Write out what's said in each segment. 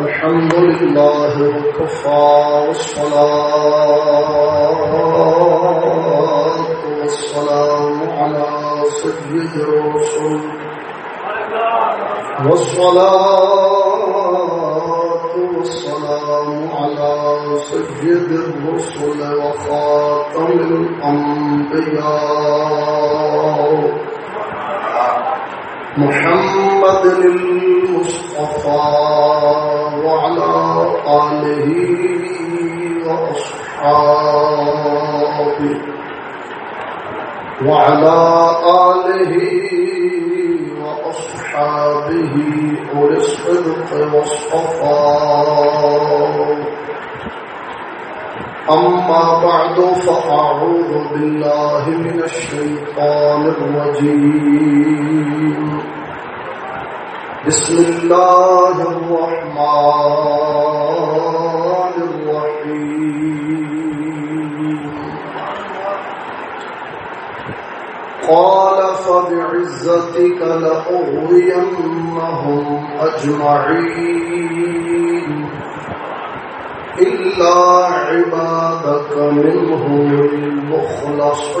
الحمد لله وكفى والصلاة والسلام على سيد الرسل والصلاة والسلام على سيد الرسل وخاتم الأنبياء. محمد المصطفى. آله وأصحابه وعلى آله وأصحابه أولي الصدق والصفاء أما بعد فأعوذ بالله من الشيطان الرجيم بسم الله الرحمن الرحيم. قال فبعزتك لأغوينهم أجمعين. إلا عبادك منهم المخلصين.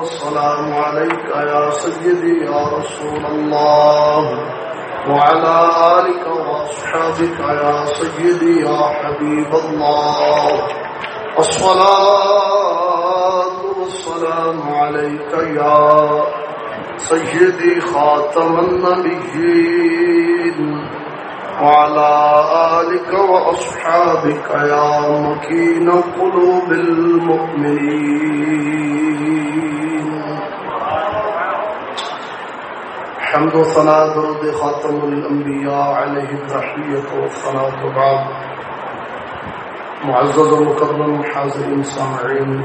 والسلام عليك يا سيدي يا رسول الله. وعلى آلك وأصحابك يا سيدي يا حبيب الله. الصلاة والسلام عليك يا سيدي خاتم النبيين. وعلى آلك وأصحابك يا مكين قلوب المؤمنين. حمد و وثناء درد خاتم الانبیاء الأنبياء عليه التحية والصلاة بعد. معزز ومكرم حاضرين سامعين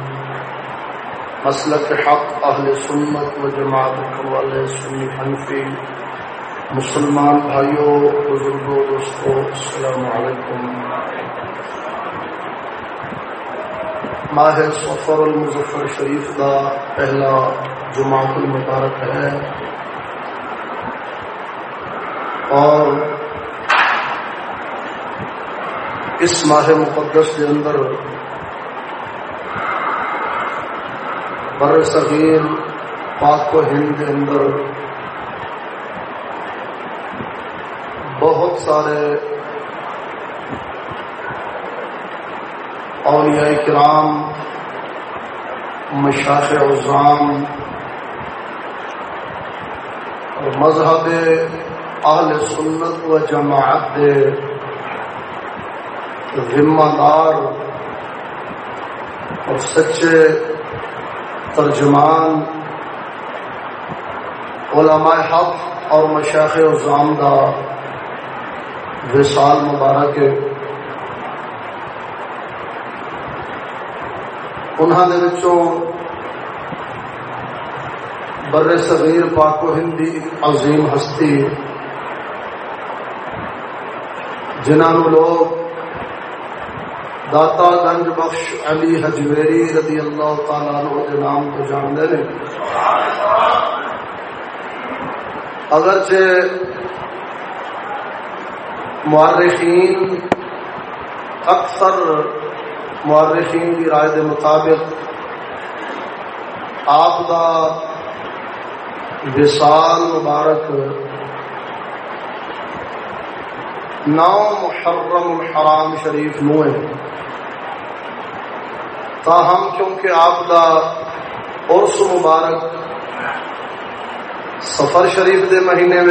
مسلک حق اہل سنت و جماعت والے سنی حنفی. مسلمان بھائیوں بزرگوں دوستوں السلام علیکم. ماہ سفر المظفر شریف کا پہلا جماعت المبارک ہے. اور اس ماہ مقدس کے اندر بر صغیر پاک و ہند کے اندر بہت سارے اولیاء کرام مشاق عظام اور مذہب اہل سنت و جماعت دے ذمہ دار اور سچے ترجمان علماء حق اور مشاق عظام کا وصال مبارک انہوں نے بر صغیر پاک و ہندی عظیم ہستی جنہوں لوگ داتا گنج بخش علی حجویری رضی اللہ تعالیٰ عنہ کے نام کو جانتے ہیں۔ اگرچہ معرخین اکثر معرخین کی رائے کے مطابق آپ کا وصال مبارک نو محرم الحرام شریف نو ہے تاہم کیونکہ آپ کا عرس مبارک سفر شریف دے مہینے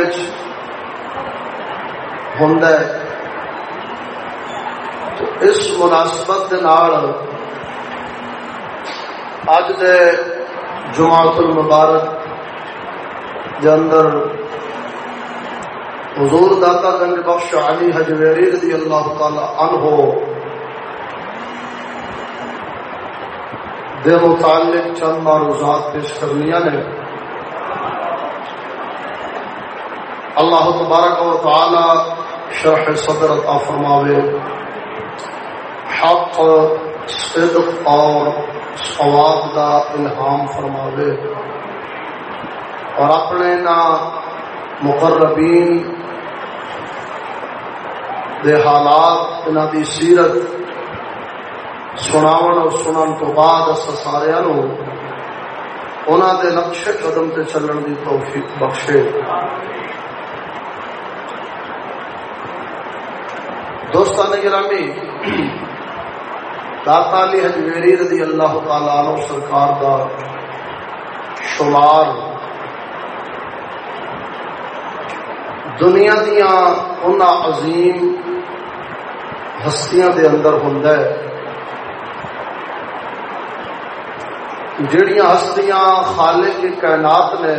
ہوں تو اس مناسبت دے اج دے جماعت المبارک اندر حضور داتا گنج بخش علی حجویری رضی اللہ تعالی عنہ دے متعلق چند معروضات پیش کرنیا نے۔ اللہ تبارک و تعالی شرح صدر عطا فرماوے۔ حق، صدق اور ثواب دا الہام فرماوے۔ اور اپنے نا مقربین دے حالات انہوں دی سیرت سناون اور سنن تو بعد اس سارے نو انہوں دے نقش قدم تے چلن دی توفیق بخشے۔ دوستان گرامی داتا علی حجویری رضی اللہ تعالی عنہ سرکار دا شمار دنیا دیا ان عظیم ہستیاں دے اندر ہوں جڑیاں ہستیاں خالق کی کائنات نے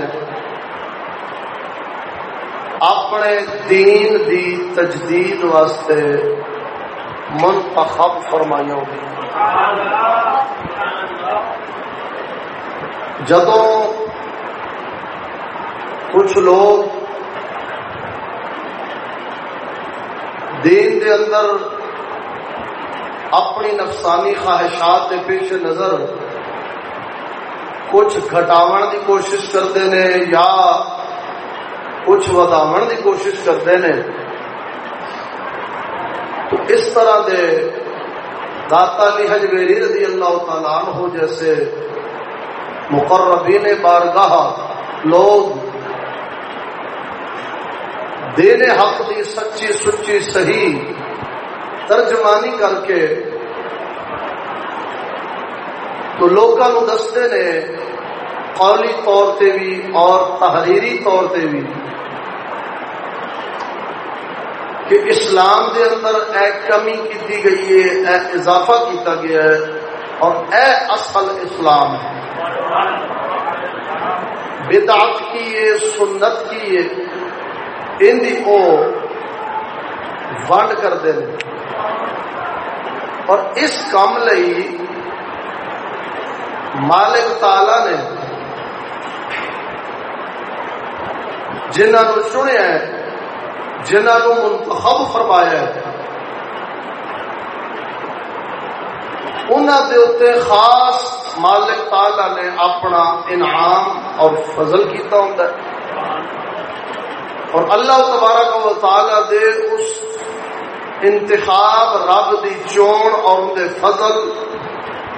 اپنے دین دی تجدید واسطے منتخب فرمائی ہوگی جدو کچھ لوگ دین دے اندر اپنی نفسانی خواہشات کے پیش نظر کچھ گھٹاو کی کوشش کرتے ہیں یا کچھ وداو کی کوشش کرتے ہیں تو اس طرح دے داتا علی حجویری رضی اللہ تعالیٰ عنہ جیسے مقربین بارگاہ لوگ دین حق دی سچی سچی صحیح ترجمانی کر کے تو لوگوں دستے نے قولی طور تے بھی اور تحریری طور تے بھی کہ اسلام دے اندر اے کمی کی گئی ہے، اے اضافہ کیتا گیا ہے اور اے اصل اسلام ہے۔ بدعت کی ہے، سنت کی ہے، ان دی او ونڈ کر دے اور اس کام لئی مالک تالا نے جنہوں چنیا جنہوں منتخب فرمایا انہوں خاص مالک تعالی نے اپنا انعام اور فضل کیتا ہوں اور اللہ تبارک و تعالی دے اس انتخاب رب دی چون اور ان دے فضل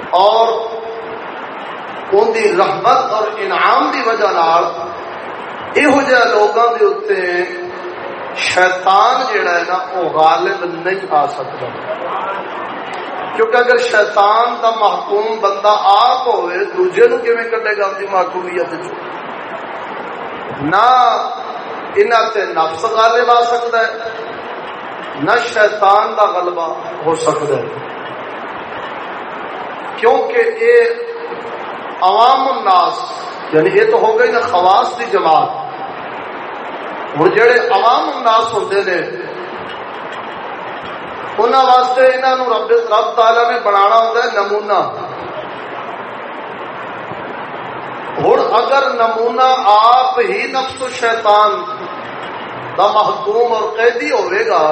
اور ان دی رحمت اور انعام دی وجہ یہ لوگوں کے اتنے شیطان جڑا ہے نا وہ غالب نہیں آ سکتا۔ کیونکہ اگر شیطان دا محکوم بندہ آپ ہوئے، دوجے نو کیویں کڈے گا اپنی محکومیت نہ انہاں تے نفس غالب آ سکتا ہے نہ شیطان دا غلبہ ہو سکتا ہے۔ کیونکہ یہ عوام الناس یعنی یہ تو ہو گئی نا خواص دی جماعت۔ ہوں جہے عوام انداز ہوتے ہیں انہوں واسطے انہوں رب رب تعالی نے بنا ہوتا ہے نمونا ہوں اگر نمونا آپ ہی نفس شیطان دا محکوم اور قیدی ہوئے گا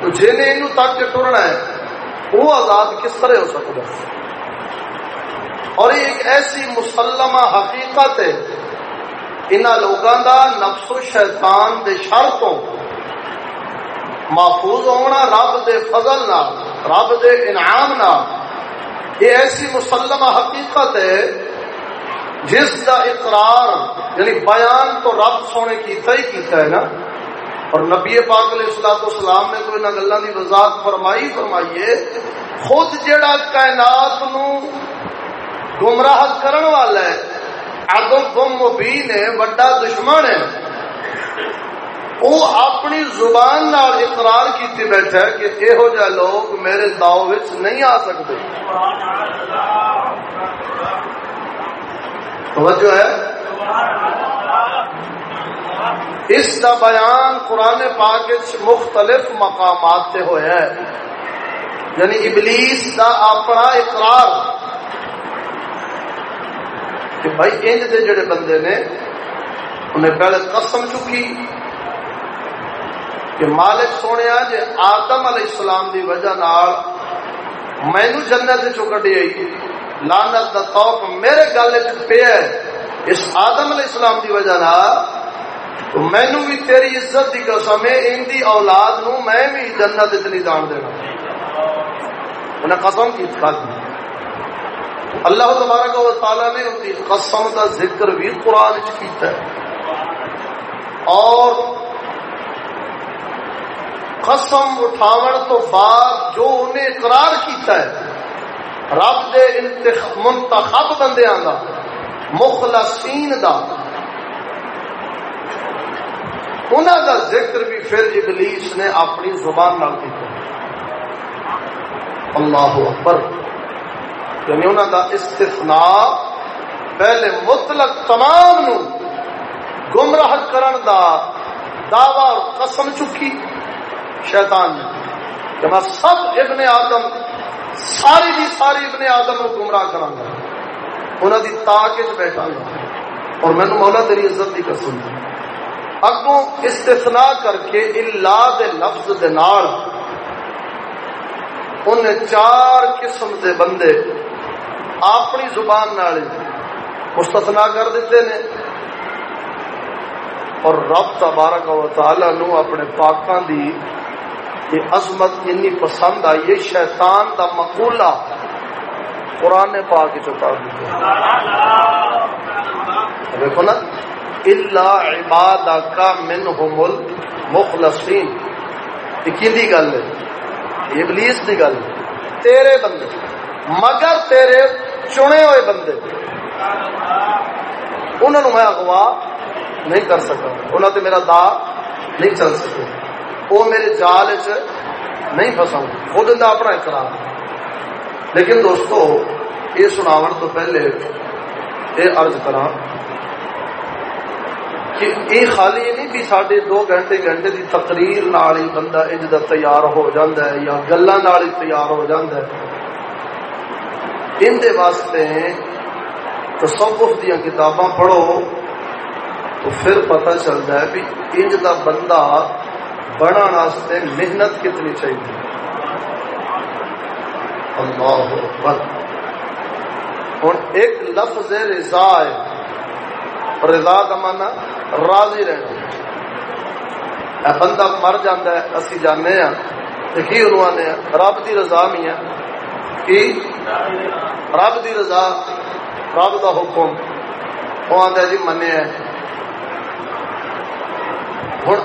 تو جنہیں یہ تک کے ٹرنا ہے، وہ آزاد کس طرح ہو سکتا ہے؟ اور یہ ایک ایسی مسلمہ حقیقت ہے، ان لوگوں کا نفس و شیطان دے شر تو محفوظ ہونا رب دے فضل نہ رب دے انعام نہ یہ ایسی مسلمہ حقیقت ہے، جس کا اقرار یعنی بیان تو رب سونے کیتا ہی کیتا ہے نا اور نبی پاک علیہ السلام اسلام نے تو ان گلوں کی وضاحت فرمائی، فرمائیے، خود جڑا کائنات نو گمراہ کرن والا ہے مبین ہے، وڈا دشمن ہے وہ اپنی زبان نال اقرار کیتے بیٹھا ہے کہ یہو جہ لوگ میرے داؤ وچ نہیں آ سکتے۔ توجہ ہے؟ اس کا بیان قرآن پاک مختلف مقامات سے ہوا ہے یعنی ابلیس کا اپنا اقرار کہ بھائی انج دے جڑے بندے نے انہیں پہلے قسم چکی کہ مالک سونے جی آدم علیہ السلام دی وجہ نال مینو جنت چو کٹی آئی۔ لانت دا توق میرے گل پہ اس آدم علیہ السلام دی وجہ نال تو مینو بھی تیری عزت دی قسم ہے ان دی اولاد نو میں بھی جنت اتنی دان دینا۔ انہیں قسم کی اتخاذ دی۔ اللہ تبارک و تعالی نے ان کی قسم کا ذکر بھی قرآن کیتا ہے۔ اور قسم اٹھاون تو بعد جو انہیں اقرار کیتا ہے، رب دے منتخب بندیاں دا، مخلصین دا انہوں کا ذکر بھی پھر ابلیس نے اپنی زبان نال کیا اللہ اکبر۔ یعنی انہوں کا استثناء پہلے مطلق تمام نو گمراہ کرن دا دعوی اور قسم چکی۔ شیطان نے کہ میں سب ابن آدم، ساری دی ساری ابن آدم کو گمراہ کرا گا۔ انہوں دی تاک بیٹھا گا۔ اور میں مولا تیری عزت کی قسم۔ دوں اگوں استثناء کر کے اللہ دے لفظ دے نال انہیں چار قسم دے بندے اپنی زبان نال مستثنا کر دیتے نے۔ اور رب تبارک و تعالی نو اپنے پاکاں دی یہ عظمت اتنی پسند آئی ہے شیطان دا مقولہ قرآن پاک چکا دیتے۔ دیکھو نا اللہ عباد کا من مل مخلصین کی گل ہے؟ ابلیس کی گل تیرے بندے، مگر تیرے چنے ہوئے بندے۔ انہوں میں اغوا نہیں کر سکا۔ انہوں نے میرا دا نہیں چل سکے۔ وہ میرے جال چ نہیں فساؤں خود کا اپنا اقرار۔ لیکن دوستو، یہ سناو تو پہلے یہ ارض کرا کہ یہ خالی نہیں بھی سڈے دو گھنٹے گھنٹے کی تقریر نال ہی بندہ انج دا تیار ہو جاندہ ہے یا گلا نال ہی تیار ہو جاندہ ہے۔ ان دے واسطے تصوف دیا کتاباں پڑھو تو پھر پتہ چلتا ہے بھی انج دا بندہ بڑا واسطے محنت کتنی چاہیے اللہ اکبر۔ ہوں ایک لفظ رضا ہے۔ رضا کا مانا راضی رہنا۔ بندہ مر جاتا ہے، اسی جانے ہاں۔ کی انہوں آنے ہاں؟ رب کی رضا نہیں ہے ہاں۔ کی؟ رب کی رضا، رب کا حکم۔ وہ آتا جی منے ہوں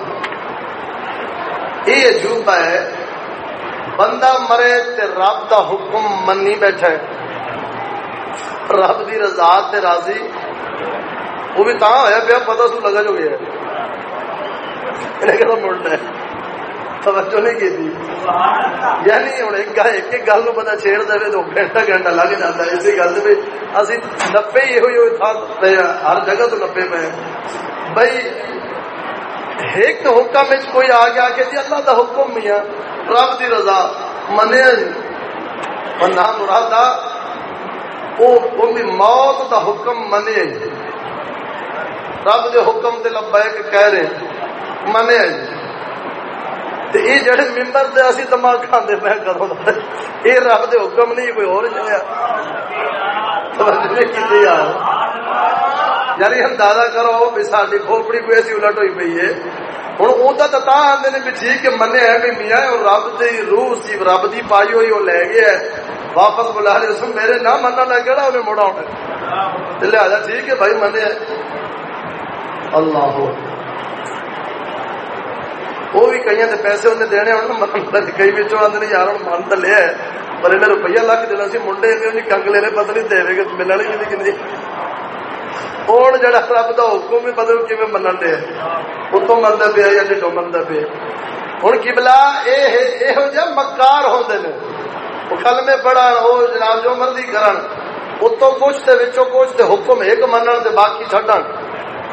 یہ عجوبہ ہے، بندہ مرے تے رب دا حکم منی بیٹھا ہے۔ رب دی رضا تے راضی وہ بھی تاں ہویا پیا پتہ سو لگا جو گیا انہیں کہتا مڑنا ہے۔ توجہ نہیں کی تھی۔ یعنی ہوں ایک ایک گل بندہ چھیڑ دے تو گھنٹہ گھنٹہ لگ جاتا ہے۔ اسی گل میں اسی نبے یہ ہوئی ہوئی تھا ہر جگہ تو نبے پہ بھائی ایک حکم کوئی آ گیا کہ جی اللہ دا حکم میاں رب دی رضا منیا جی۔ اور نہ مراد وہ موت دا حکم منے جی۔ رب دے حکم تے لبیک کہہ رہے منیا جی یہ جڑے ممبر اسی دماغ کھاندے رب دے حکم نہیں، کوئی اور توجہ یار۔ یعنی اندازہ کرو بھی ساری کھوپڑی کوئی ایسی الٹ ہوئی پی ہے۔ ہوں وہ تو آدھے نے بھی ٹھیک ہے، منے ہے بھی میاں اور رب روح سی رب کی پائی ہوئی، وہ لے گیا واپس بلا رہے اس میرے نہ مننا لگ گیا انہیں مڑا ہونا لہٰذا ٹھیک ہے بھائی، منے اللہ وہ بھی کئی پیسے انہیں دینے ہونے کئی بچوں آدھے یار ہوں من تو لیا پر انہیں روپیہ لکھ دینا سی، منڈے انہیں کنگ لے پتہ نہیں دے گا ملنے کی کنی۔ ہوں جا رب کا حکم بھی بدل کی منن دے۔ اتوں منتا پیا یا ڈھو منتا پیا۔ ہوں کبلا یہ مکار ہوتے ہیں وہ کل میں پڑھا، وہ جناب جو مرضی کرن۔ اتوں کچھ دے کچھ دے حکم ایک منن دے باقی چڈن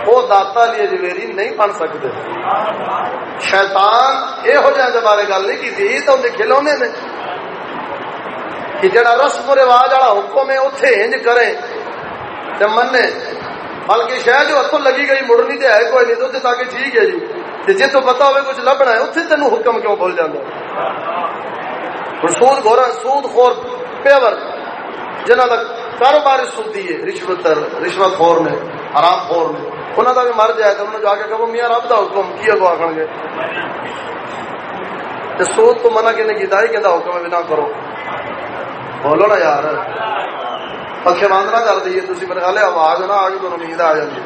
وہ داتا لیے جویری نہیں بن سکتے۔ شیطان یہو جہاں بارے گل نہیں کی تو کھلونے نے۔ کہ جڑا رسم و رواج والا حکم ہے اتنے انج کرے تے منے۔ بلکہ شاید جو ہاتھوں لگی گئی مڑنی تے ہے، کوئی نہیں تو تاکہ ٹھیک ہے جی۔ جی تو پتا ہوئے کچھ لبنا ہے اتنے تینوں حکم کیوں بھول جانا سود گورا، سود خور، پیور جنہ کا کاروبار سودی ہے، رشوت رشوت خور نے آرام خور نے۔ انہوں کا بھی مر جائے تو انہوں جا کے کہو میاں رب کا حکم کی اگو آخر گے سود تو منع کنے کیتا ہی کہ حکم ہے نہ کرو بولو نا یار پکے بند نہ کر دیے تھی میرے خیال آواز نہ آ گئی تمہیں نیند آ جاتی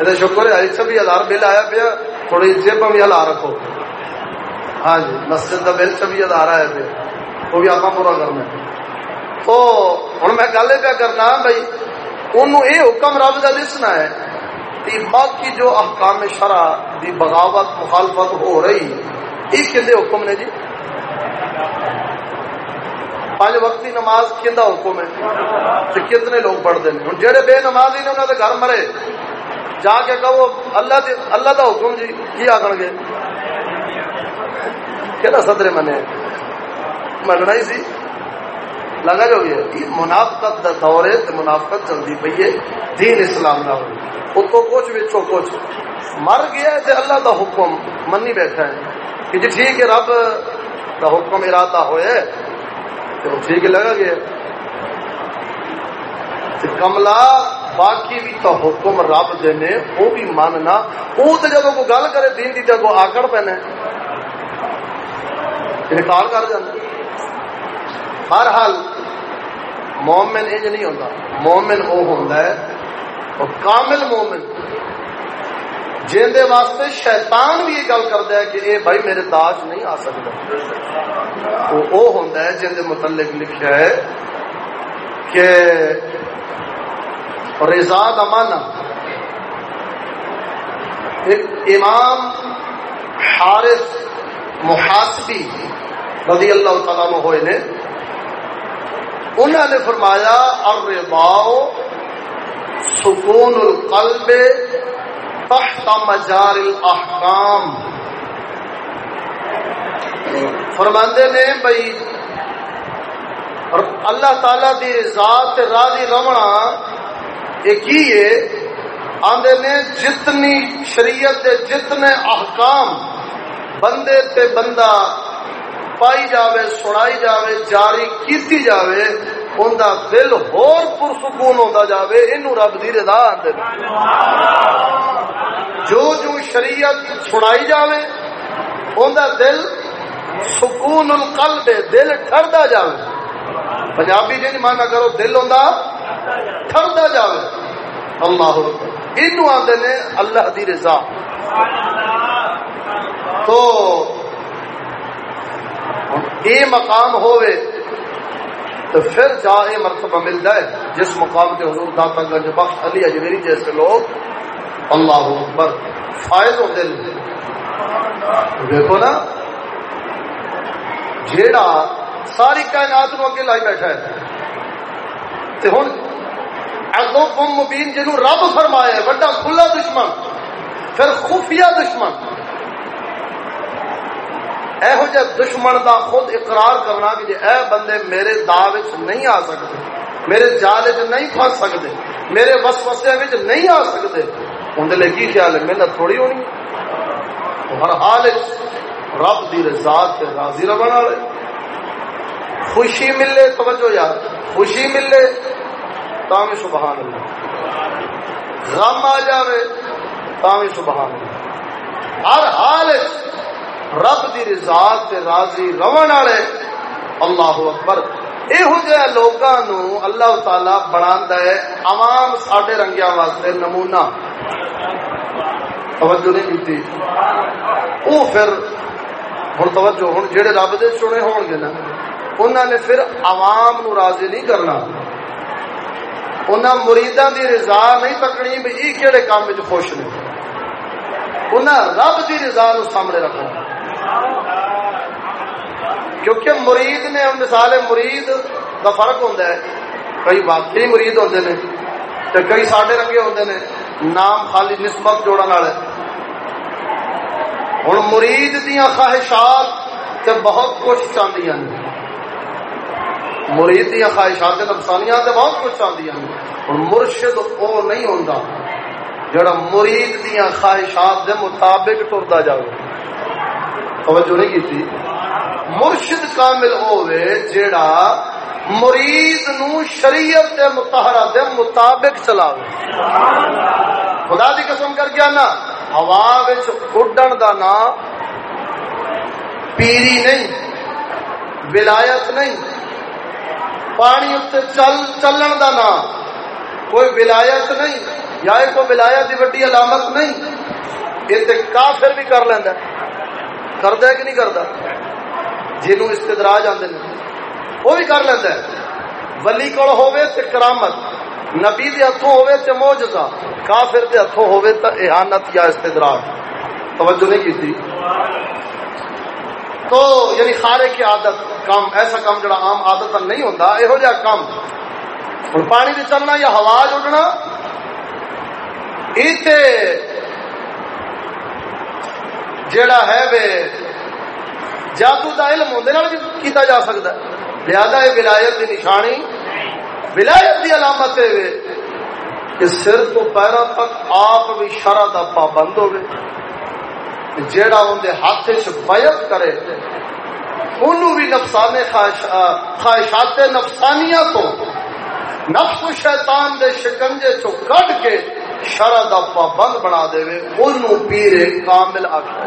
یہ شکر ہے ایک سو بھی ہزار بل آیا پیا تھوڑی جیب بھی ہلا رکھو ہاں جی مسجد کا بل چوبی ہزار آیا پیا وہ بھی آپ پورا کرنا تو ہوں میں گل یہ پیا کرنا بھائی انہوں یہ حکم رب کا دسنا ہے باقی جو احکام شرع دی بغاوت، مخالفت ہو رہی یہ کھے حکم نے جی۔ پانچ وقتی نماز کھندا حکم ہے۔ تو کتنے لوگ پڑھتے ہیں۔ ہوں جہے بے نماز ہی نے انہوں نے گھر مرے، جا کے کہو، اللہ دی، اللہ دا حکم جی کی آخر گے؟ کہ صدرے منے؟ مننا ہی سی۔ لگا جو گیا منافقت دا دور ہے منافقت چلتی پی ہے، دین اسلام نہ ہو اتو کچھ بچو کچھ۔ مر گیا ہے اللہ دا حکم منی بیٹھا ہے۔ کہ جی ٹھیک ہے، رب دا حکم ارادہ ہوئے، تو ٹھیک لگا گیا۔ کملا، باقی بھی تو حکم رب دینے وہ بھی ماننا وہ تو جب کوئی گل کرے، دین کی جگہ آکڑ پینے انکار کر جانا۔ ہر حال مومن انج نہیں ہوتا مومن وہ ہوتا ہے اور کامل مومن۔ جیندے واسطے شیطان بھی یہ گل کرتا ہے کہ اے بھائی میرے داج نہیں آ سکتا وہ وہ ہوتا ہے جیندے متعلق لکھا ہے کہ رضا امانا ایک امام حارث محاسبی رضی اللہ تعالیٰ ہوئے نے۔ انہوں نے فرمایا الرضا سکون القلب تحت مجار الاحکام۔ فرماندے نے بھائی اللہ تعالی دی ذات راضی رونا ایک ہی ہے؟ آندے نے جتنی شریعت دے جتنے احکام بندے تے بندہ پائی جاوے، سنائی جاوے، جاری کیتی جاوے ان دا دل ہور پرسکون ہوتا جاوے انو رب دی رضا آندے جو جو شریعت سنائی جاوے ان دا دل سکون القلب دل ٹھردا جاوے۔ پنجابی جی مانا کرو، دل ہوندا ٹھردا جاوے۔ اللہ انو آندے نے اللہ دی رضا۔ تو یہ مقام ہوئے تو پھر جا یہ مرتبہ ملتا ہے جس مقام کے حضور داتا گنج بخش علی اجمیری جیسے لوگ، اللہ اکبر۔ فائد و دل۔ دیکھو نا، جیڑا ساری کائنات نو اگے لائی بیٹھا ہے، تے ہن اگو قوم مبین جنوں رب فرمایا ہے بڑا کھلا دشمن، پھر خفیہ دشمن۔ یہو جہ دشمن دا خود اقرار کرنا کہ جی اے بندے میرے دا نہیں آ سکتے، میرے جال چ نہیں پھنس سکتے، میرے وسوسے نہیں آ سکتے اندر لیے کی خیال ہے؟ محنت تھوڑی ہونی۔ ہر حال رب دی رضا سے راضی رہن والے۔ خوشی ملے، توجہ یار، خوشی ملے تامی سبحان اللہ۔ غم آ جاوے تامی سبحان اللہ۔ ہر حال رب دی رضا تے راضی رون والے اللہ اکبر۔ یہو جہ لوگوں اللہ تعالی بنا ہے، عوام سڈے رنگیا واسطے نمونہ۔ توجہ نہیں کی وہ پھر ہوں توجہ ہوں جہے رب دے چنے ہون گے نا انہوں نے پھر عوام نو راضی نہیں کرنا۔ انہوں مریداں دی رضا نہیں تکنی بھی یہ کہڑے کام خوش نے۔ انہیں رب دی رضا نو سامنے رکھنا کیونکہ مرید نے مثال مرید کا فرق ہوتا ہے۔ کئی واقعی مرید ہوتے ہیں تو کئی ساڈے رنگے ہوتے ہیں نام خالی نسبت جوڑن والے۔ ہوں مرید دیا خواہشات تے بہت کچھ چاہتی ہیں مرید دیا خواہشات نفسانیاں تے بہت کچھ چاہتی ہیں ہوں مرشد وہ نہیں ہوتا جڑا مرید دیا خواہشات دے مطابق ٹرتا جائے توجہ نہیں کی مرشد کامل ہوئے جڑا مرید نو شریعت دے متحرہ دے مطابق چلاوے۔ خدا دی قسم کر کے نا ہوا اڈن دا نا پیری نہیں، ولایت نہیں، پانی اتنے چل، چلن دا نا کوئی ولایت نہیں، یا کوئی ولایت کی وڈی علامت نہیں۔ یہ کافر بھی کر لینا کرتا ہے کہ نہیں کرتا جنوں استدراج آتے ہیں وہ بھی کر لینا ولی کول ہوے تے کرامت، نبی دے ہتھوں ہوے تے معجزہ، کافر دے ہتھوں ہوے تے اہانت یا استدراج۔ توجہ نہیں کی تو یعنی خارے کی عادت، کام، ایسا کام جڑا عام عادت نہیں ہوتا یہو جہاں کام۔ ہوں پانی بھی چلنا یا ہوا اڈنا جڑا ہے وے جادو کا علم اندر بھی کیتا جا سکتا ہے۔ لہذا یہ ولایت کی نشانی، ولایت کی علامت ہے کہ سر تو پیروں تک آپ بھی شرح کا پابند ہوگی جیڑا اندر ہاتھ بیعت کرے، انہوں بھی نفسانے خواہشات نفسانیاں تو، نفس شیطان دے شکنجے چو کٹ کے شرع دا پابند بنا دے وے انہوں پیرے کامل آکھا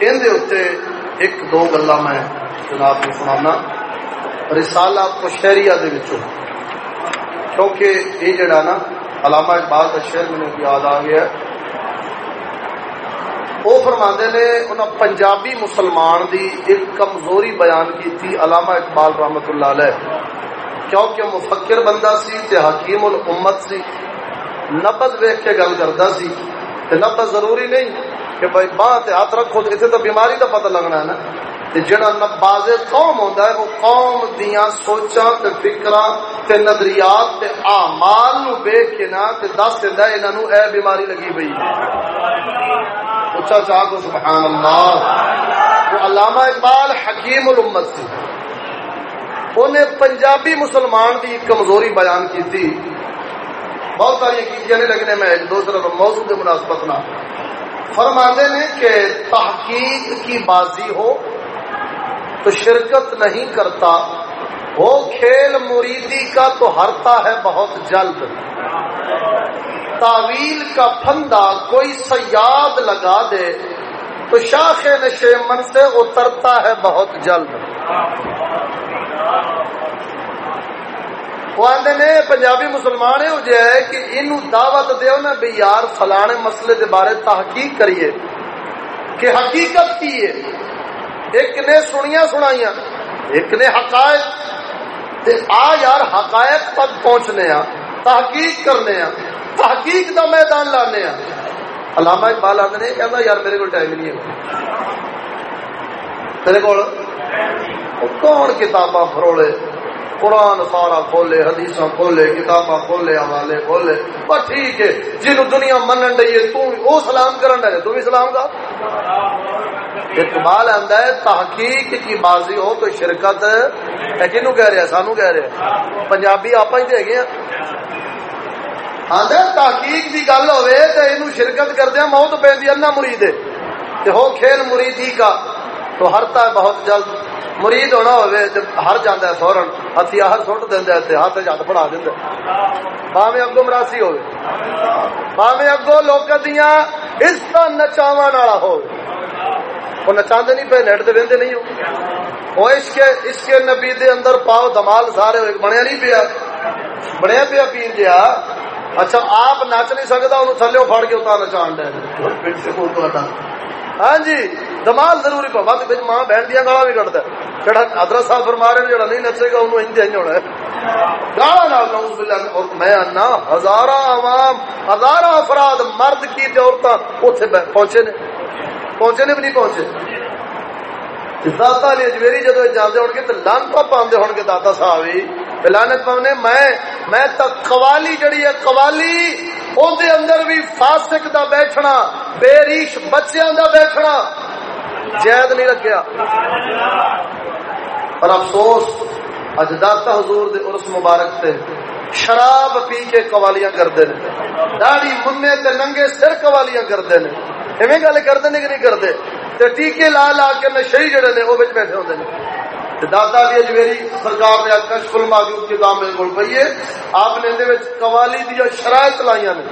ان دے ایک دو گلہ میں جناب کو سنانا۔ رسالہ کو دے وچوں۔ کیونکہ یہ جڑا نا علامہ اقبال کا شعر میں یاد آ گیا۔ وہ فرما نے انہیں پنجابی مسلمان دی ایک کمزوری بیان کی تھی علامہ اقبال رحمت اللہ علیہ۔ کیونکہ مفکر بندہ سی تے حکیم الامت سی نبت ویخ کے گل کرتا سی۔ تے نبت ضروری نہیں کہ بھائی باہ ہاتھ رکھو تو اتنے تو بیماری کا پتہ لگنا ہے نا۔ جڑا نباز قوم ہوتا ہے، وہ قوم دیا سوچا فکر نظریات تے آمال نو ویخ کے نا تے دس دینا انہوں اے بیماری لگی پی اچھا چاہ کو سبحان اللہ۔ وہ علامہ اقبال حکیم الامت تھی انہیں پنجابی مسلمان کی کمزوری بیان کی تھی بہت ساری چیزیں لگنے میں دوسرے موضوع کے مناسبت نہ۔ فرماندے نے کہ تحقیق کی بازی ہو تو شرکت نہیں کرتا، وہ کھیل مریدی کا تو ہرتا ہے بہت جلد۔ تعویل کا پھندا کوئی سیاد لگا دے تو شاخ نشے من سے اترتا ہے بہت جلد۔ وہ آدھے نے پنجابی مسلمان ہو جائے کہ انہوں دعوت دیو نا بھی یار فلانے مسئلے کے بارے تحقیق کریے کہ حقیقت کی ہے ایک نے سنیا سنائیاں ایک نے حقائق تے آ یار حقائق تک پہنچنے آ تحقیق کرنے آ تحقیق دا میدان لانے آ علامہ اقبال آدھے نے کہتا یار میرے کو ٹائم نہیں ہے تیرے کو کون کتاباں فروڑے قرآن سارا کھولے حدیث کھولے، کتاباں کھولے، حوالے کھولے۔ پر ٹھیک ہے جن دنیا منن رہی ہے، تو وہ سلام کرن رہے تو بھی سلام کا اقبال آتا ہے، تحقیق کی بازی ہو تو شرکت کنو کہہ رہے سانو کہہ رہے پنجابی آپ ہی دے گئے آدھے ہاں۔ تحقیق کی گل ہوئے تو یہ شرکت کردیا موت پہ اللہ مرید ہے۔ ہو کھیل مریدی کا۔ تو ہرتا ہے بہت جلد مرید ہونا ہوئے ہر جانا ہے فورن ہتھیار سٹ دینا ہے ہاتھ ہاتھ پڑا دینا باوے اگو مراسی ہوئے۔ باوے اگو لوگ دیا اس کا نچاو والا ہو وہ نچا نہیں پے نیٹ دے وہدے نہیں ہو وہ اس کے اس کے نبی دے اندر پاؤ دمال سارے ہوئے، بنیا نہیں پیا۔ بنیا پیا پین دیا اچھا آپ نچ نہیں سکتا، انہوں تھلے فڑ کے اتنا نچان ڈے ہاں جی دمال ضروری پا بس بچ ماں بہن دیا گالا بھی کٹتا ہے جڑا حضرت صاحب فرما رہے جڑا نہیں نچے گا، انہوں انج انج ہونا ہے۔ گالا نال نعوذ باللہ اور میں انا ہزارہ عوام ہزارہ افراد مرد کی تے عورتاں، اوتھے پہنچے نے۔ پہنچے نے بھی نہیں پہنچے؟ داتا علی اجمیری جدو جاندے ہون گے تے لانتا پاندے ہون گے داتا صاحب لانت پونے میں میں تک قوالی جڑی ہے قوالی اون دے اندر بھی فاسق دا بیٹھنا بے ریش بچیاں دا بیٹھنا جید نہیں رکھیا اور افسوس اج اجداتا حضور دے عرس مبارک تے شراب پی کے قوالیاں کرتے ہیں داڑی مننے تے ننگے سر قوالیاں کرتے ہیں ایویں گل کرتے ہیں کہ نہیں کرتے تے ٹیکے لا لا کے نشئی جڑے نے وہ بیٹھے ہوتے ہیں داتا علی اجمیری سرکار نے کشف الماجود کتاب میرے کول پئی ہے۔ آپ نے اندے وچ قوالی دی شرائط لائیاں نے۔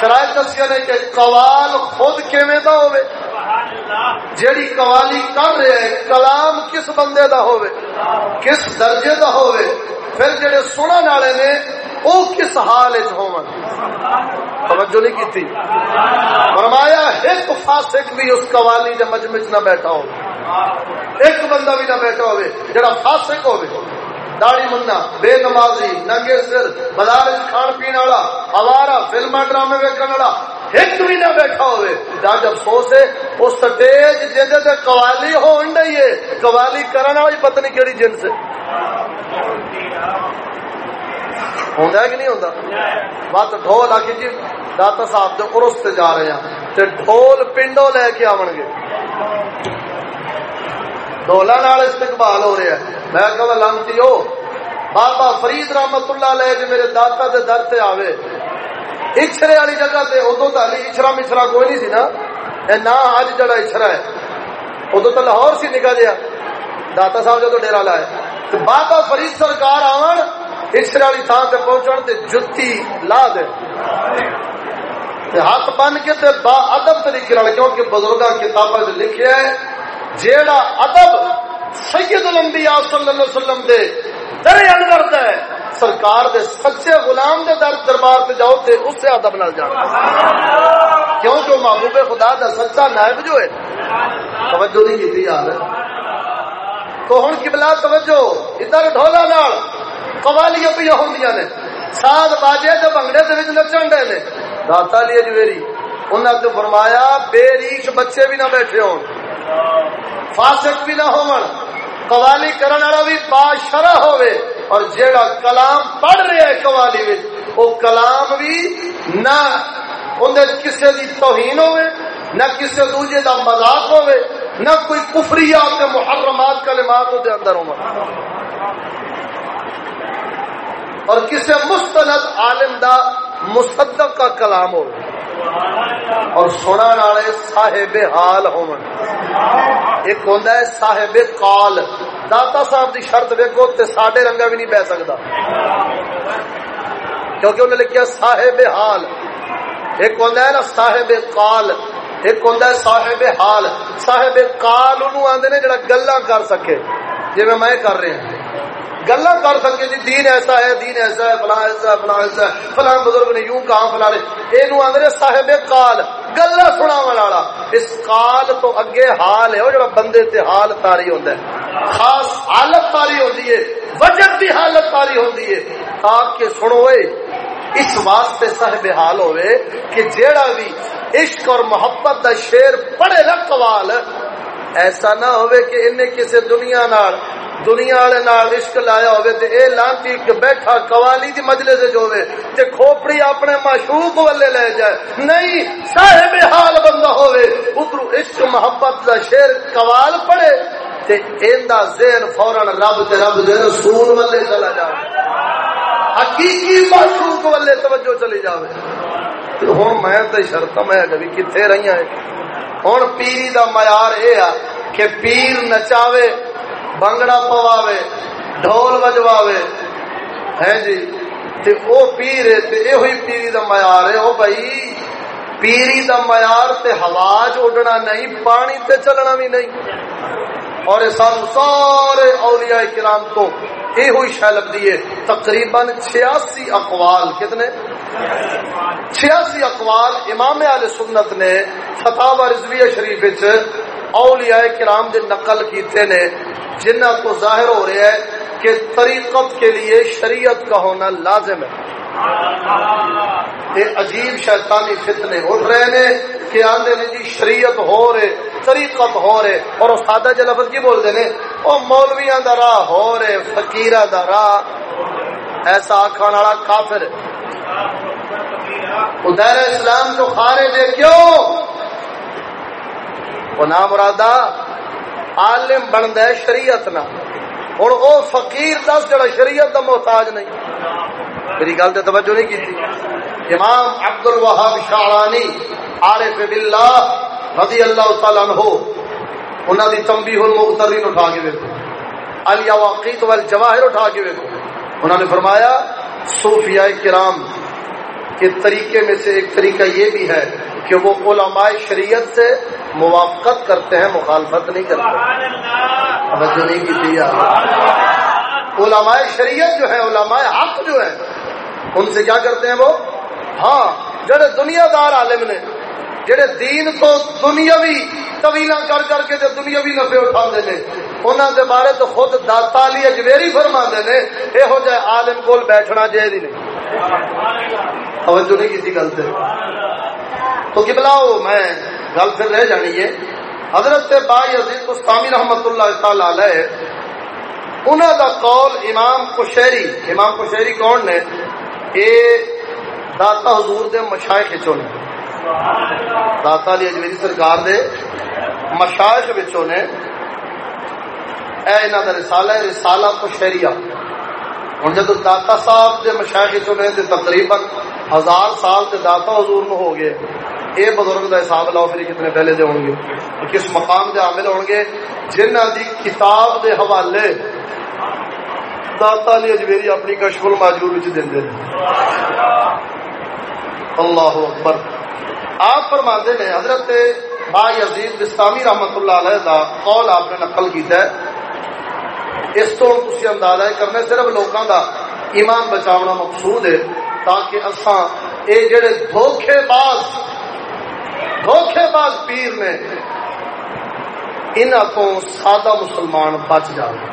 شرائط دسیا نے کہ قوال خود کیویں دا ہوے جیڑی قوالی کر رہے ہے کلام کس بندے دا ہوے کس درجے دا ہوے پھر جڑے سنن والے نے، او کس حال وچ ہون؟ توجہ نہیں کیتی۔ فرمایا، ایک فاسق بھی اس قوالی دے مجمع وچ نہ بیٹھا ہو ایک بندہ بھی نہ بیٹھا ہوئے، جڑا فاسق ہوئے۔ داڑی منا بے نمازی ننگے سر، بازار کھان پین والا اوارا فلم ڈرامے ویکن والا، ایک بھی نہ بیٹھا ہوئے۔ جج افسوس ہے، اس سٹیج جہاں قوالی ہون ڈئی ہے قوالی کرن والی پتہ نہیں کیڑی جنس ہے۔ ہوندا ہے کہ نہیں ہوندا؟ بات ڈھول آ کے جی داتا صاحب دے عرس جا رہے ہیں، تے ڈھول پنڈوں لے کے آون گے۔ ڈولا نال استقبال ہو رہا ہے میں کہ لانتی ہو۔ بابا فرید رحمت اللہ علیہ جی میرے داتا دے در تے آوے۔ اچھرے والی جگہ تے ادو تو علی اچھرا مچھرا کوئی نہیں سی نا۔ اے نا اج جڑا اچھرا ہے۔ ادو تو لاہور سی نکل گیا۔ داتا صاحب جدو ڈیرا لائے۔ تو بابا فرید سرکار آون اچھرے والی تھان تے پہنچن تے جتی لا دے۔ ہاتھ بن کے تے با ادب طریقے کیونکہ بزرگاں کتاباں لکھیا ہے، جیڑا ادب سید الانبیاء صلی اللہ علیہ وسلم دے در انور دے، سرکار دے سچے غلام دے در دربار تے جاؤ تے اس سے ادب نال جانا کیوں جو محبوب خدا دا سچا نائب جو ہے، توجہ نہیں کیتی یار تو ہن قبلہ توجہ، ادھر ڈھولا نال، قوالیاں پہ ہوندیاں نے۔ ساز باجے تے بھنگڑے دے وچ نچن دے نے۔ داتا علی اجویری انہاں نے فرمایا، بے ریش بچے بھی نہ بیٹھے ہون۔ فاسق بھی نہ ہون قوالی کرن والا بھی باشرا ہوے اور جیڑا کلام پڑھ رہا ہے قوالی وچ، او کلام بھی نہ اندر کسے دی توہین ہوے نہ کسے دوجے دا مذاق ہوے نہ کوئی کفریات کے محرمات کلمات دے اندر ہو اور کسے مستند عالم دا مصدق کا کلام ہو۔ اور سنا والے صاحب حال ہون ایک ہوندا ہے صاحب قال۔ داتا صاحب دی شرط ویکھو تے ساڈے رنگا بھی نہیں بہ سکدا۔ کیونکہ انہوں نے لکھیا صاحب حال۔ ایک ہوندا ہے نا صاحب قال۔ ایک ہوندا ہے صاحب حال، صاحب قال انہوں آندے نے جڑا گلاں کر سکے۔ جویں میں کر رہا ہوں گلا کر سکے جی دین ایسا ہے، دین ایسا ہے، فلاں ایسا ہے، فلاں ایسا ہے۔ فلاں بزرگ نے یوں کہا، فلاں یہ آدھے صاحب کال گلا سنا والا۔ اس کال تو اگے حال ہے وہ جڑا بندے تے حال تاری ہوتا ہے۔ خاص حالت تاری ہوتی ہے، وجد کی حالت تاری ہوتی ہے۔ تاکہ سنو اس واسطے صاحب حال ہوئے کہ جیڑا بھی عشق اور محبت دا شیر پڑے نا قوال، ایسا نہ ہوئے کہ انہیں کسی دنیا نال، دنیا والے نال عشق لایا ہوئے تے اے لانتی کہ بیٹھا قوالی دی مجلس وچ ہوے تے کھوپڑی اپنے معشوق والے لے جائے۔ نہیں، صاحب حال بندہ ہوے ادھر عشق محبت دا شعر قوال پڑھے تے ایندا ذہن فورن رب تے رب دے رسول والے چلا جائے۔ حقیقی معشوق والے توجہ چلی جاوے۔ ہوں میں تو شرط ہاں، میں کبھی کتنے رہی ہیں ہوں پیری دا معیار یہ آ کہ پیر نچاوے، بنگڑا پواوے، ڈھول وجواوے ہے ہاں جی تے او پیر ہے تے اے ہوئی پیری دا معیار ہے او بھائی پیری دا معیار تے ہوا اڈنا نہیں، پانی تے چلنا بھی نہیں۔ اور سان سارے اولیاء کرام تو یہ ہوئی شہ لگتی ہے۔ تقریباً چھیاسی اقوال، کتنے؟ چھیاسی اقوال امام علیہ سنت نے فتح رضویہ شریف اولیاء کرام دے نقل کیتے نے جنہ کو ظاہر ہو رہا ہے کہ طریقت کے لیے شریعت کا ہونا لازم ہے۔ یہ عجیب شیطانی فتنے اٹھ رہے نے کہ آندے نے جی شریعت ہو رہے، طریقت ہو رہے، اور استاد جی لفظ کی بول دے وہ مولویا کا راہ ہو رہے فکیر کا راہ۔ ایسا آخر والا کافر ادیر اسلام تو خارے دے کیوں؟ وہ نام مرادا، عالم بن دے شریعت نہ۔ ہوں وہ فقیر دس جڑا شریعت کا محتاج نہیں۔ میری گل تو توجہ نہیں کی امام عبد الوہاب شاہرانی عارف باللہ رضی اللہ تعالیٰ عنہ انہوں دی تنبیہ المغترین اٹھا کے دیکھو علی واقعیت والجواہر اٹھا کے دیکھو انہوں نے فرمایا، صوفیاء کرام کے طریقے میں سے ایک طریقہ یہ بھی ہے کہ وہ علماء شریعت سے موافقت کرتے ہیں، مخالفت نہیں کرتے۔ توجہ نہیں کی تھی علماء شریعت جو ہے، علماء حق جو ہے ان سے کیا کرتے ہیں وہ؟ ہاں جڑے دنیا دار عالم نے، جڑے دین کو دنیاوی طویلا کر کر کے دنیاوی نفے اٹھا دے انہوں دے بارے تو خود داتا علی اجویری فرما دے نے یہو جہ عالم کول بیٹھنا جائز نہیں۔ توجہ نہیں کسی گل سے تو کہ بلاؤ میں گل پھر رہ جانی ہے۔ حضرت بائی عزیز مستامی رحمت اللہ تعالی علیہ انہوں دا قول امام کشیری امام کشیری کون نے؟ یہ داتا حضور دے مشائق چو نے۔ داتا علی اجمیری سرکار دے مشائق بچوں نے۔ اے انہوں دا رسالہ ہے، رسالہ کشیریہ ہوں جب داتا صاحب دے مشائق چو نے تقریباً ہزار سال تے داتا حضور نو ہو گئے اے بزرگ دا حساب لاؤ پھر کتنے پہلے دے ہوں گے۔ کس مقام دے عامل ہوں گے۔ جنہ دی کتاب دے حوالے داتا علی اجمیری اپنی کشف الماجور وچ دیندے نے اللہ اکبر۔ آپ فرماتے نے حضرت با یزید بستامی رحمت اللہ علیہ دا قول آپ نے نقل کیتا ہے۔ اس تو تسی اندازہ کرنے صرف لوکاں دا ایمان بچاونا مقصود ہے تاکہ اساں اے جڑے دھوکے باز دھوکے باز پیر نے انہاں کو سادہ مسلمان بچ جائے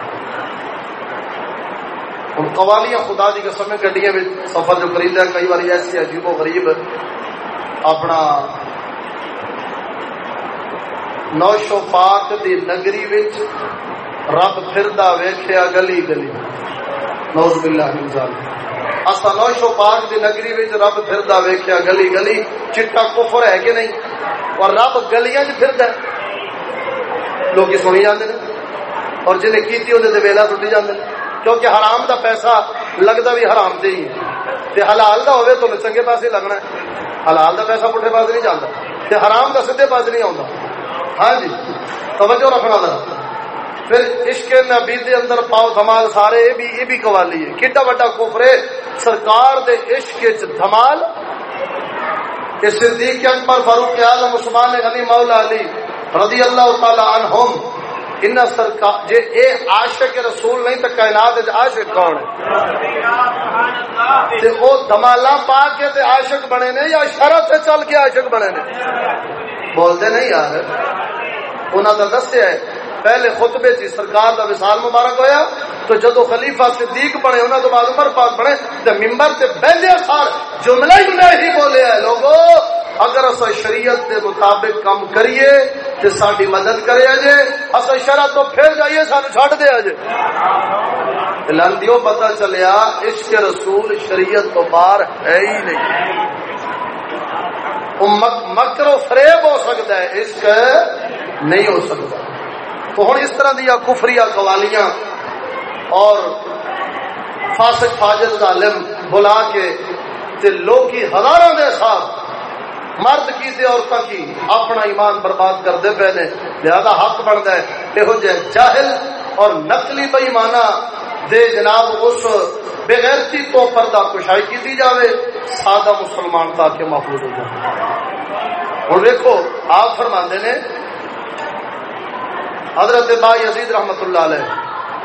ہوں قوالیاں خدا دی قسم گڈیاں سفر جو خریدا کئی بار ایسی عجیب و غریب اپنا نوشو پاک دی نگری وچ رب پھردا ویکھیا، گلی گلی۔ نوز باللہ من ذالک۔ اسا نوشو پاک دی نگری وچ رب پھردا ویکھیا، گلی گلی، چٹا کفر ہے کہ نہیں؟ اور رب گلیاں وچ پھردا لوگ سنی جاندے نے؟ اور جنہیں کیتی اودے تے ویلا ٹوٹی جاندے نے؟ کیونکہ حرام دا پیسہ لگتا بھی حرام سے ہی۔ ہے تے حلال دا ہوئے تو چنگے پاسے لگنا ہے۔ حلال دا پیسہ پٹھے پاس نہیں جانا تے حرام دا سدھے پاس نہیں آتا ہاں جی توجہ رکھنا ذرا۔ پھر عشق نبی دے اندر پاؤ دھمال سارے، یہ بھی یہ بھی قوالی ہے۔ کڈا وڈا کفرے سرکار دے عشق وچ دھمال۔ کہ صدیق اکبر فاروق اعظم عثمان غنی مولا علی رضی اللہ تعالی عنہم ان سرکار جے اے عاشق رسول نہیں تو کائنات وچ عاشق کون ہے؟ تے او دمالا پا کے تے عاشق بنے نے یا شرط سے چل کے عاشق بنے نے؟ بول دے نہیں یار۔ انہاں دا دسیا ہے۔ پہلے خطبے چ سرکار دا وصال مبارک ہویا، تو جدو خلیفہ صدیق بنے، انہاں تو بعد عمر پاک بنے، تے منبر تے بیٹھے سار جملہ ہی نہیں بولے ہے لوگو، اگر اصا شریعت دے مطابق کم کریے، تے ساری مدد کرے اجے اصا شرع تو پھر جائیے، سانو چھڈ دے اجے لندیو پتہ چلیا، عشق رسول شریعت تو باہر ہے ہی نہیں۔ مکر و فریب ہو سکتا ہے، عشق نہیں ہو سکتا۔ تو ہوں اس طرح دیا کفری قوالیاں اور فاسق فاجر ظالم بلا کے تے لوکی ہزاروں دے ساتھ مرد کی تے عورتوں کی اپنا ایمان برباد کرتے پے نے۔ لہذا حق بنتا ہے، یہو جہ جاہل اور نقلی بئیمانہ دے جناب اس بغیرتی تو پردہ کشائی کی دی جاوے، سادہ مسلمان تاکہ محفوظ ہو جائے۔ اور دیکھو آپ فرماندے نے حضرت با یزید رحمت اللہ علیہ۔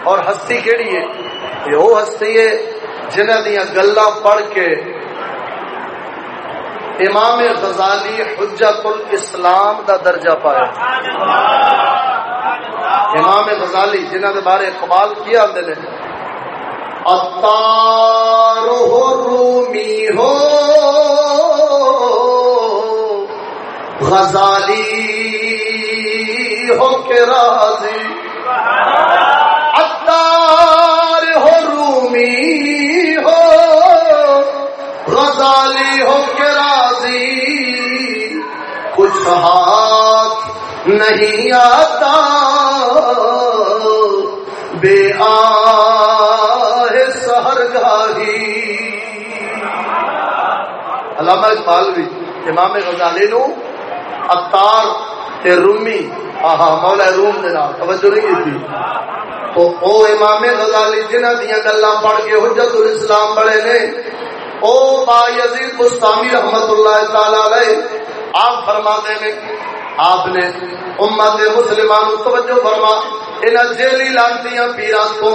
اور ہستی کیڑی ہے؟ یہ وہ ہستی ہے جنہ دیا گلا پڑھ کے امام غزالی حجت الاسلام دا درجہ پایا۔ امام غزالی جنہ دے بارے اقبال کیا آتے نے؟ اتار رومی ہو۔ غزالی ہو کے راضی۔ اتار ہو، رومی ہو، رضالی ہو کے راضی۔ کچھ ہاتھ نہیں آتا، بے آ سہر علامہ اقبال بھی امام غزالی نو اتار تے رومی، آہا، مولا روم دے نال، توجہ نہیں کی تو او امام غزالی جنہ دیاں گلاں پڑھ کے حجت الاسلام بڑے نے، او با یزید بستامی رحمت اللہ تعالی علیہ، آپ فرما دے نے، آپ نے امت مسلمان توجہ فرما ان جیلی لانتیاں پیراں تو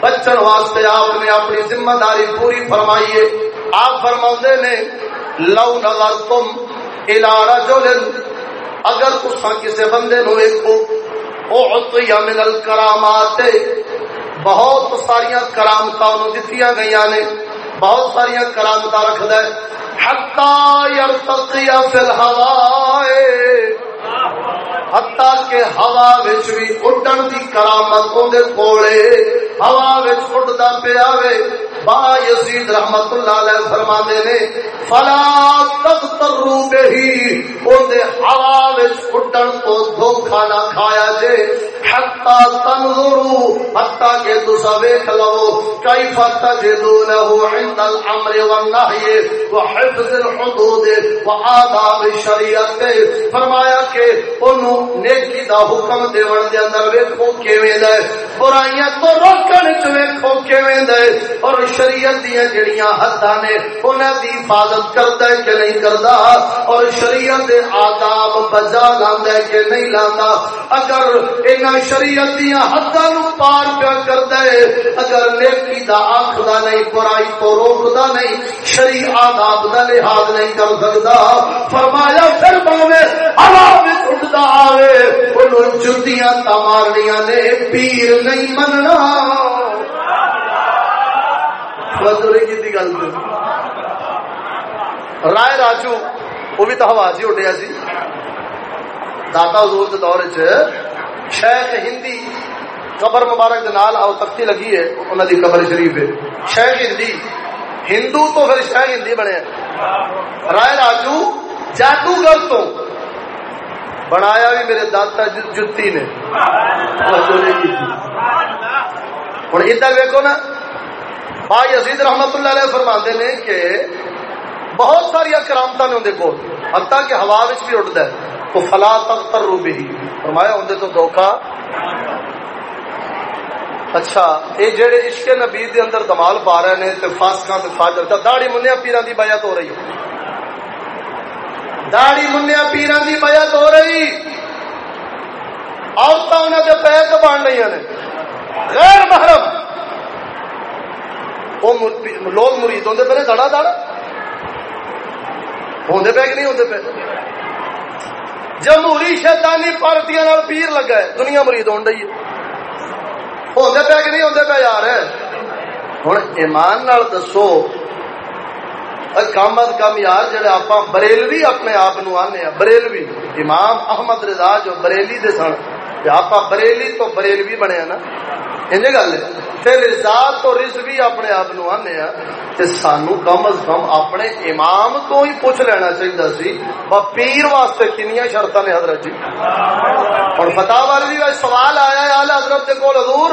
بچن واسطے آپ نے اپنی ذمہ داری پوری فرمائیے آپ فرما نے، لو نظر تم الارا جولن اگر تسا کسی بندے نو ویکو ویکھو اعطی من کرامات بہت ساری کرامت انہوں گئی نے، بہت ساری کرامت رکھد ہے حتی یرتقی فی الہواء۔ حتی کہ ہوا وچ بھی اڈن دی کرامت اون دے کولے ہوا وچ اڈدا پیا وے با یزید رحمت اللہ علیہ فرما دے نے فلا تغتروا به اون دے ہوا وچ اڈن تو دھوکا نہ کھایا جے حتا تنظروا حتا کہ تسا ویکھ لو کیف تجدونه عند الامر والنهي وحفظ الحدود وآداب الشریعت فرمایا کہ اونوں نیکی دا حکم دیون دے اندر ویکھو کیویں دے برائیاں تو روکن وچ ویکھو کیویں دے؟ اور شریعت دیا جڑیاں حداں نے انہاں دی حفاظت کردا ہے کہ نہیں کردا؟ اور شریعت دے آداب بجا لاندا ہے کہ نہیں لاندا؟ اگر انہاں شریعت دیا حداں نو پار پیا کردا ہے، اگر نیکی دا آکھدا نہیں، برائی تو روکدا نہیں، شریع آداب دا لحاظ نہیں کر سکدا، فرمایا پھر باوے ہوا وچ اٹھدا آوے انہوں جتیاں تمارنیاں نے، پیر نہیں مننا۔ بس کی گل رائے راجو، وہ بھی تو ہواز ہی اڈیا سی داتا حضور کے دور چ شیخ ہندی قبر مبارک نال آؤ تختی لگی ہے انہوں کی قبر شریف ہے شیخ ہندی، ہندو تو پھر شیخ ہندی بنے۔ رائے راجو، جادوگر تو بنایا بھی میرے داتا جتی نے۔ ہوں ادھر ویکو نا۔ با یزید رحمت اللہ علیہ فرماتے نے کہ بہت ساری کرامت نے اندر کو حتیٰ کہ ہوا بھی اٹھتا ہے۔ تو فلا تک تر رو بھی فرمایا اندر تو دھوکا۔ اچھا یہ جہے عشق نبی دے اندر دمال پا رہے ہیں تے فاسکاں تے فاجر داڑھی منیا پیران دی بیعت ہو رہی ہے داڑھی منیا پیران دی بیعت ہو رہی۔ عورتیں انہوں کے پیر دبان رہی ہیں غیر محرم۔ وہ لوگ مرید ہوتے پہ دڑا دڑ ہوتے پہ کہ نہیں ہوتے پہ جمہوری شیطانی پارٹیاں پیر لگا ہے، دنیا مرید ہو رہی ہے۔ ہوتے پہ کہ نہیں ہوتے پہ یار؟ ہوں ایمان نال دسو کم از کم یار جڑے آپ بریلوی اپنے آپ آنے بریلوی۔ امام احمد رضا جو بریلی دے سن آپ بریلی تو بریلوی بنے نا۔ انج گل ہے۔ پھر ذات تو رز اپنے آپ آنے تے سانو کم از کم اپنے امام تو ہی پوچھ لینا چاہیے سی۔ پیر واسطے کنیا شرط نے حضرت جی۔ اور فتح والی جی سوال آیا ہے آل حضرت کے کول حضور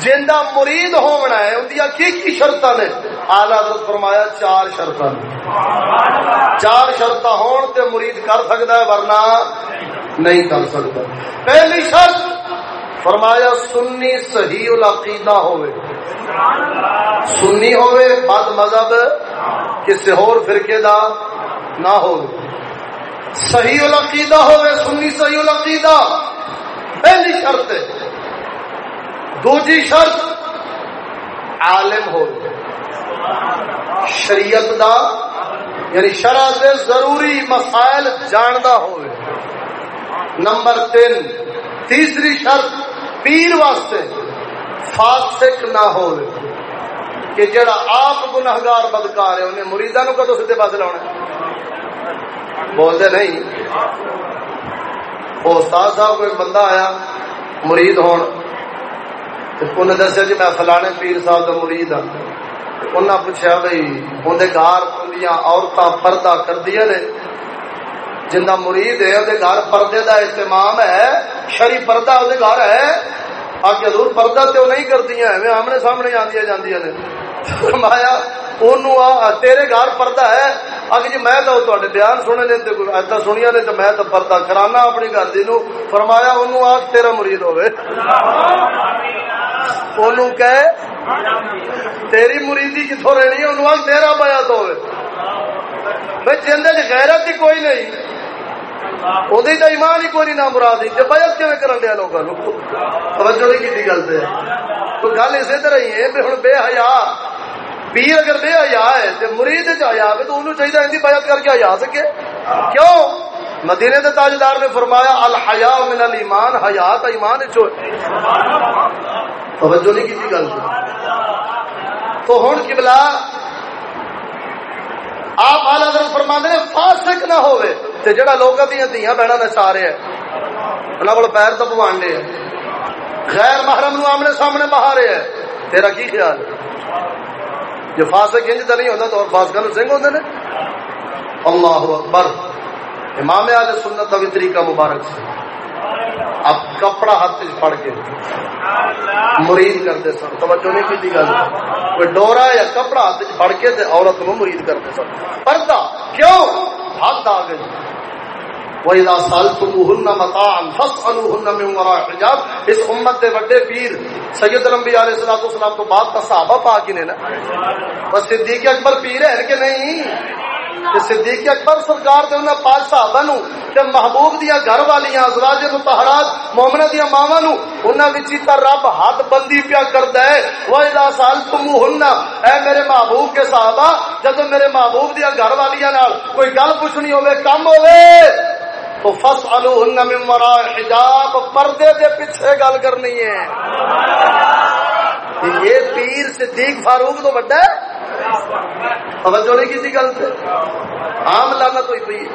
جندا مرید ہونا ہے، ان کی کی شرط نے؟ آل حضرت فرمایا، چار شرط چار شرط ہون تے مرید کر سکتا ہے، ورنہ نہیں کر سکتا۔ پہلی شرط، فرمایا، سنی صحیح العقیدہ ہوئے سنی ہوئے بد مذہب کسی اور فرقے دا نہ ہو صحیح العقیدہ ہوئے سنی صحیح العقیدہ۔ پہلی شرط ہے دوسری شرط، عالم ہو۔ شریعت دا یعنی شرح دے ضروری مسائل جاندا ہوئے نمبر تین، تیسری شرط، پیر واسطے فاسق نہ ہو۔ کہ جڑا آپ گناہگار بدکار ہے، انہیں مریدا نو کدو سیدے پاس لاؤنا بولتے نہیں۔ وہ استاد صاحب، کوئی بندہ آیا مرید ہون انہیں دسیا جی میں فلانے پیر صاحب کا مرید ہوں انہیں پوچھا بھائی اندر گار عورتیں پردہ کردیا نے جنہ مرید ہے وہ گھر پردے کا اہتمام ہے شری پردہ وہ گھر ہے آگے حضور پردہ تو نہیں کرتی ہیں آمنے سامنے آدی جاندی نے۔ فرمایا تیرے گھر پردہ ہے۔ اگر جی میں تو بیان سنے نے ایسا سنیا نے تو میں تو پردہ کرانا اپنی گھر دی فرمایا انہوں آ، تیرا مرید ہوئے انہوں کہ، تیری مریدی کتوں رہنی ہے انہوں آ، تیرا بیعت ہوئے بھائی جندے غیرت ہی کوئی نہیں۔ وہ ایمان ہی کوئی نہ مراد ہی بجت کیون کرن دیا لوگوں توجہ نہیں کی گل سے تو گل اسی طرح ہی ہے ہوں بے حیا پیر اگر بے حیا ہے تو مرید چیا تو انہوں چاہیے ان بجت کر کے ہیا سکے کیوں مدینے کے تاجدار نے فرمایا الحیا من الایمان حیات ایمان چو توجہ نہیں کی گل تو ہوں کبلا آپ آل حضرت فرما نے فاسق نہ ہوئے تے جڑا لوگ دیا دیا بہنا نچا رہے ہیں انہوں کو پیر دبوان ڈے غیر محرم نو آمنے سامنے بہا رہے ہیں تیرا کی خیال جو فاسق انج تو نہیں ہوتا تو اور فاسق نو سنگ ہوتے ہیں اللہ اکبر امام آل سنت کا بھی طریقہ مبارک سے اب کپڑا ہاتھ پڑ کے مرید کرتے سن۔ توجہ نہیں کی گل؟ کوئی ڈورا یا کپڑا ہاتھ پڑ کے عورت کو مرید کرتے سن۔ پردہ، کیوں؟ حد آ گئی۔ وَإِذَا سَأَلْتُمُوهُنَّ مَتَاعًا فَاسْأَلُوهُنَّ مِنْ وَرَاءِ حِجَابٍ اس امت دے بڑے پیر سید الانبیاء علیہ الصلوۃ والسلام تو بعد کا صحابہ پاک نے نا۔ بس صدیق اکبر پیر ہے کہ نہیں؟ کہ صدیق اکبر سرکار دے انہاں پانچ صحابہ نو تے محبوب دیا گھر والیاں ازواج مطہرات مومنہ دیا ماواں نو انہاں وچ تا رب ہاتھ بندی پیا کردا ہے۔ و اذا سالتموهن اے میرے محبوب کے صحابہ، جدوں میرے محبوب دیا گھر والیاں نال کوئی گل پوچھنی ہوے کم ہوے تو فسالوهن من وراء حجاب، پردے دے پیچھے گل کرنی ہے۔ یہ پیر صدیق فاروق تو بڑا ہے؟ توجہ نہیں کی گل سے عام لانت ہوئی پی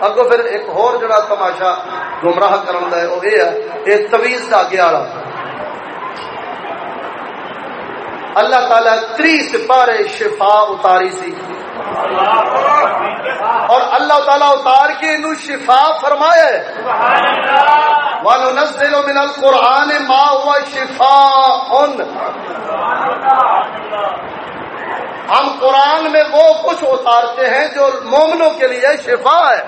اگو پھر ایک اور جڑا تماشا گمراہ کرن دا ہے، وہ یہ ہے، یہ تویز دھاگے والا۔ اللہ تعالی تری سپارے شفا اتاری سی۔ اور اللہ تعالی اتار کے انہوں شفا فرمایا وَنُنَزِّلُ مِنَ الْقُرْآنِ مَا هُوَ شِفَاءٌ. ہم قرآن میں وہ کچھ اتارتے ہیں جو مومنوں کے لیے شفا ہے.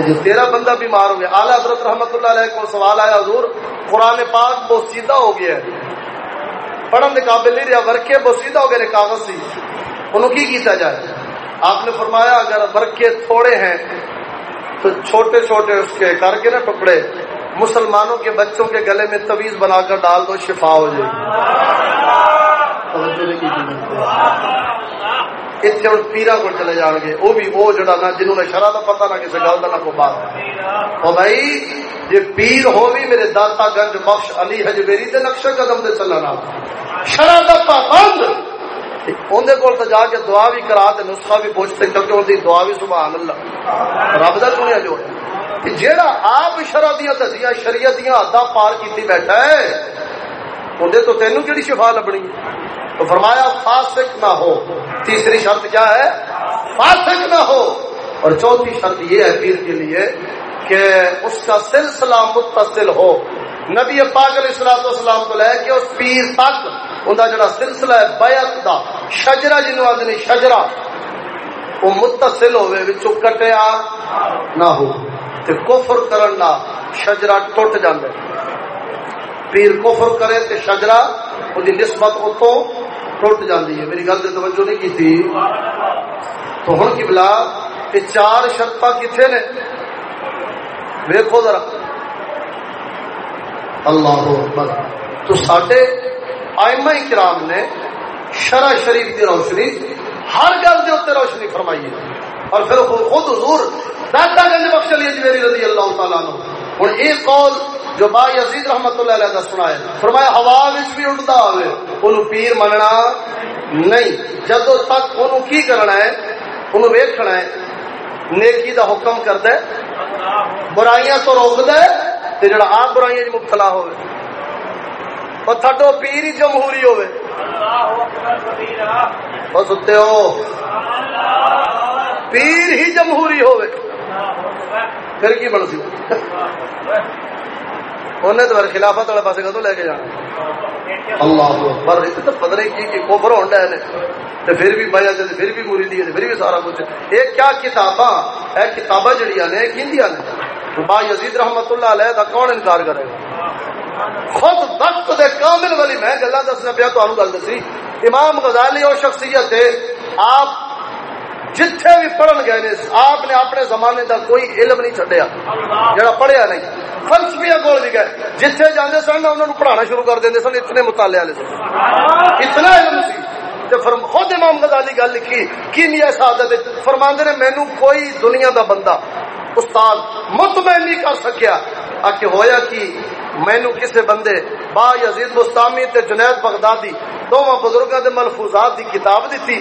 جو تیرا بندہ بیمار ہو گیا. اعلیٰ حضرت رحمت اللہ علیہ کو سوال آیا، حضور، قرآن پاک بہت سیدھا ہو گیا ہے. پڑھن کے قابل نہیں رہا، ورکے بہت سیدھا ہو گئے، کاغذ سی۔ انہوں کی کیتا جائے؟ آپ نے فرمایا، اگر ورکے تھوڑے ہیں، تو چھوٹے چھوٹے اس کے کر کے نا ٹکڑے، مسلمانوں کے بچوں کے گلے میں تویز بنا کر ڈال دو، شفا ہو جائے۔ گی جی۔ اتنے ہوں پیرا کو چلے جان گے، وہ بھی وہ جڑا نا، جنہوں نے شرح کا پتا نہ کسی گل کا نہ کو بات۔ او بھائی یہ پیر ہو بھی میرے داتا گنج بخش علی حجبیری دے نقش قدم دے چلنا شرح کا پابند اندر کول تو جا کے دعا بھی کرا تے نسخہ بھی پوچھتے کیونکہ ان کی دعا بھی سبحان اللہ۔ رب دا سنیا جو ہے۔ جیڑا آپ شرح دیا دسیا شریعت دیا حداں پار کیتی بیٹھا ہے اندر تو تینوں کیڑی شفا لبنی؟ تو فرمایا، فاسق نہ ہو۔ تیسری شرط کیا ہے؟ فاسق نہ ہو۔ اور چوتھی شرط یہ ہے، پیر کے لیے کہ اس کا سلسلہ متصل ہو۔ نبی پاک علیہ السلام والسلام کو لے کے اس پیر تک ان کا جڑا سلسلہ ہے بیعت دا شجرا جنوں آدمی شجرا وہ متصل ہوئے، وچوں کٹیا نہ ہو۔ تے کفر کرن نہ شجرا ٹوٹ جاندے۔ پیر کفر کرے تے شجرا وہ نسبت اتوں ٹوٹ جاتی ہے۔ میری گل سے توجہ نہیں کی تھی۔ تو ہوں کی بلا یہ چار شرط کتنے نے؟ ویکو ذرا۔ اللہ اکبر۔ تو سڈے آئمہ کرام نے شرع شریف کی روشنی، ہر گل کے اتنے روشنی فرمائی ہے۔ اور پھر خود حضور دادا گنج بخش علی جویری رضی اللہ تعالیٰ نے ہوں یہ قول جو با یزید رحمت اللہ علیہ دس سنایا فرمایا، ہوا وچ بھی اڑتا ہوئے انہوں پیر مننا نہیں۔ جدو تک انہوں کی کرنا ہے انہوں ویکھنا ہے نیکی دا حکم کر دے برائیاں تو روک دے تے جڑا آپ برائیاں جی مبتلا ہوئے اور تھڈو پیر ہی جمہوری ہوے بس اتنے ہو۔ پیر ہی جمہوری ہوے پھر کی بن سی انہیں تو خلافت والے پاس کدو لے کے جانا اللہ تو پتہ نہیں کی کہ کوفر ہوندا ہے تے پھر بھی بھائی تے پھر بھی پھر بھی سارا کچھ اے کیا کتاباں اے کتاباں جڑیاں نے کیندیاں نے با یزید رحمتہ اللہ علیہ دا کون انکار کرے گا خود وقت دے کامل والی میں گلا دسنا پیا گل دسی امام غزالی اور شخصیت ہے آپ جتھے بھی پڑھن گئے نے آپ نے اپنے زمانے دا کوئی علم نہیں چھڈیا جڑا پڑھیا نہیں فلسفیاں کول بھی گئے۔ جتھے جاندے سن انہاں نوں پڑھانا شروع کر دیندے سن، اتنے مطالعے والے سن۔ اتنا علم سی۔ تے فرم، خود امام غزالی گل لکھی، کی نہیں سعادت فرماندے نے، مینوں کوئی دنیا دا بندہ استاد مطمئن نہیں کر سکیا۔ آ آکے ہویا کی مینو کسے بندے با یزید بستامی تے جنید بغدادی دونوں بزرگوں دے ملفوظات دی کتاب دیتی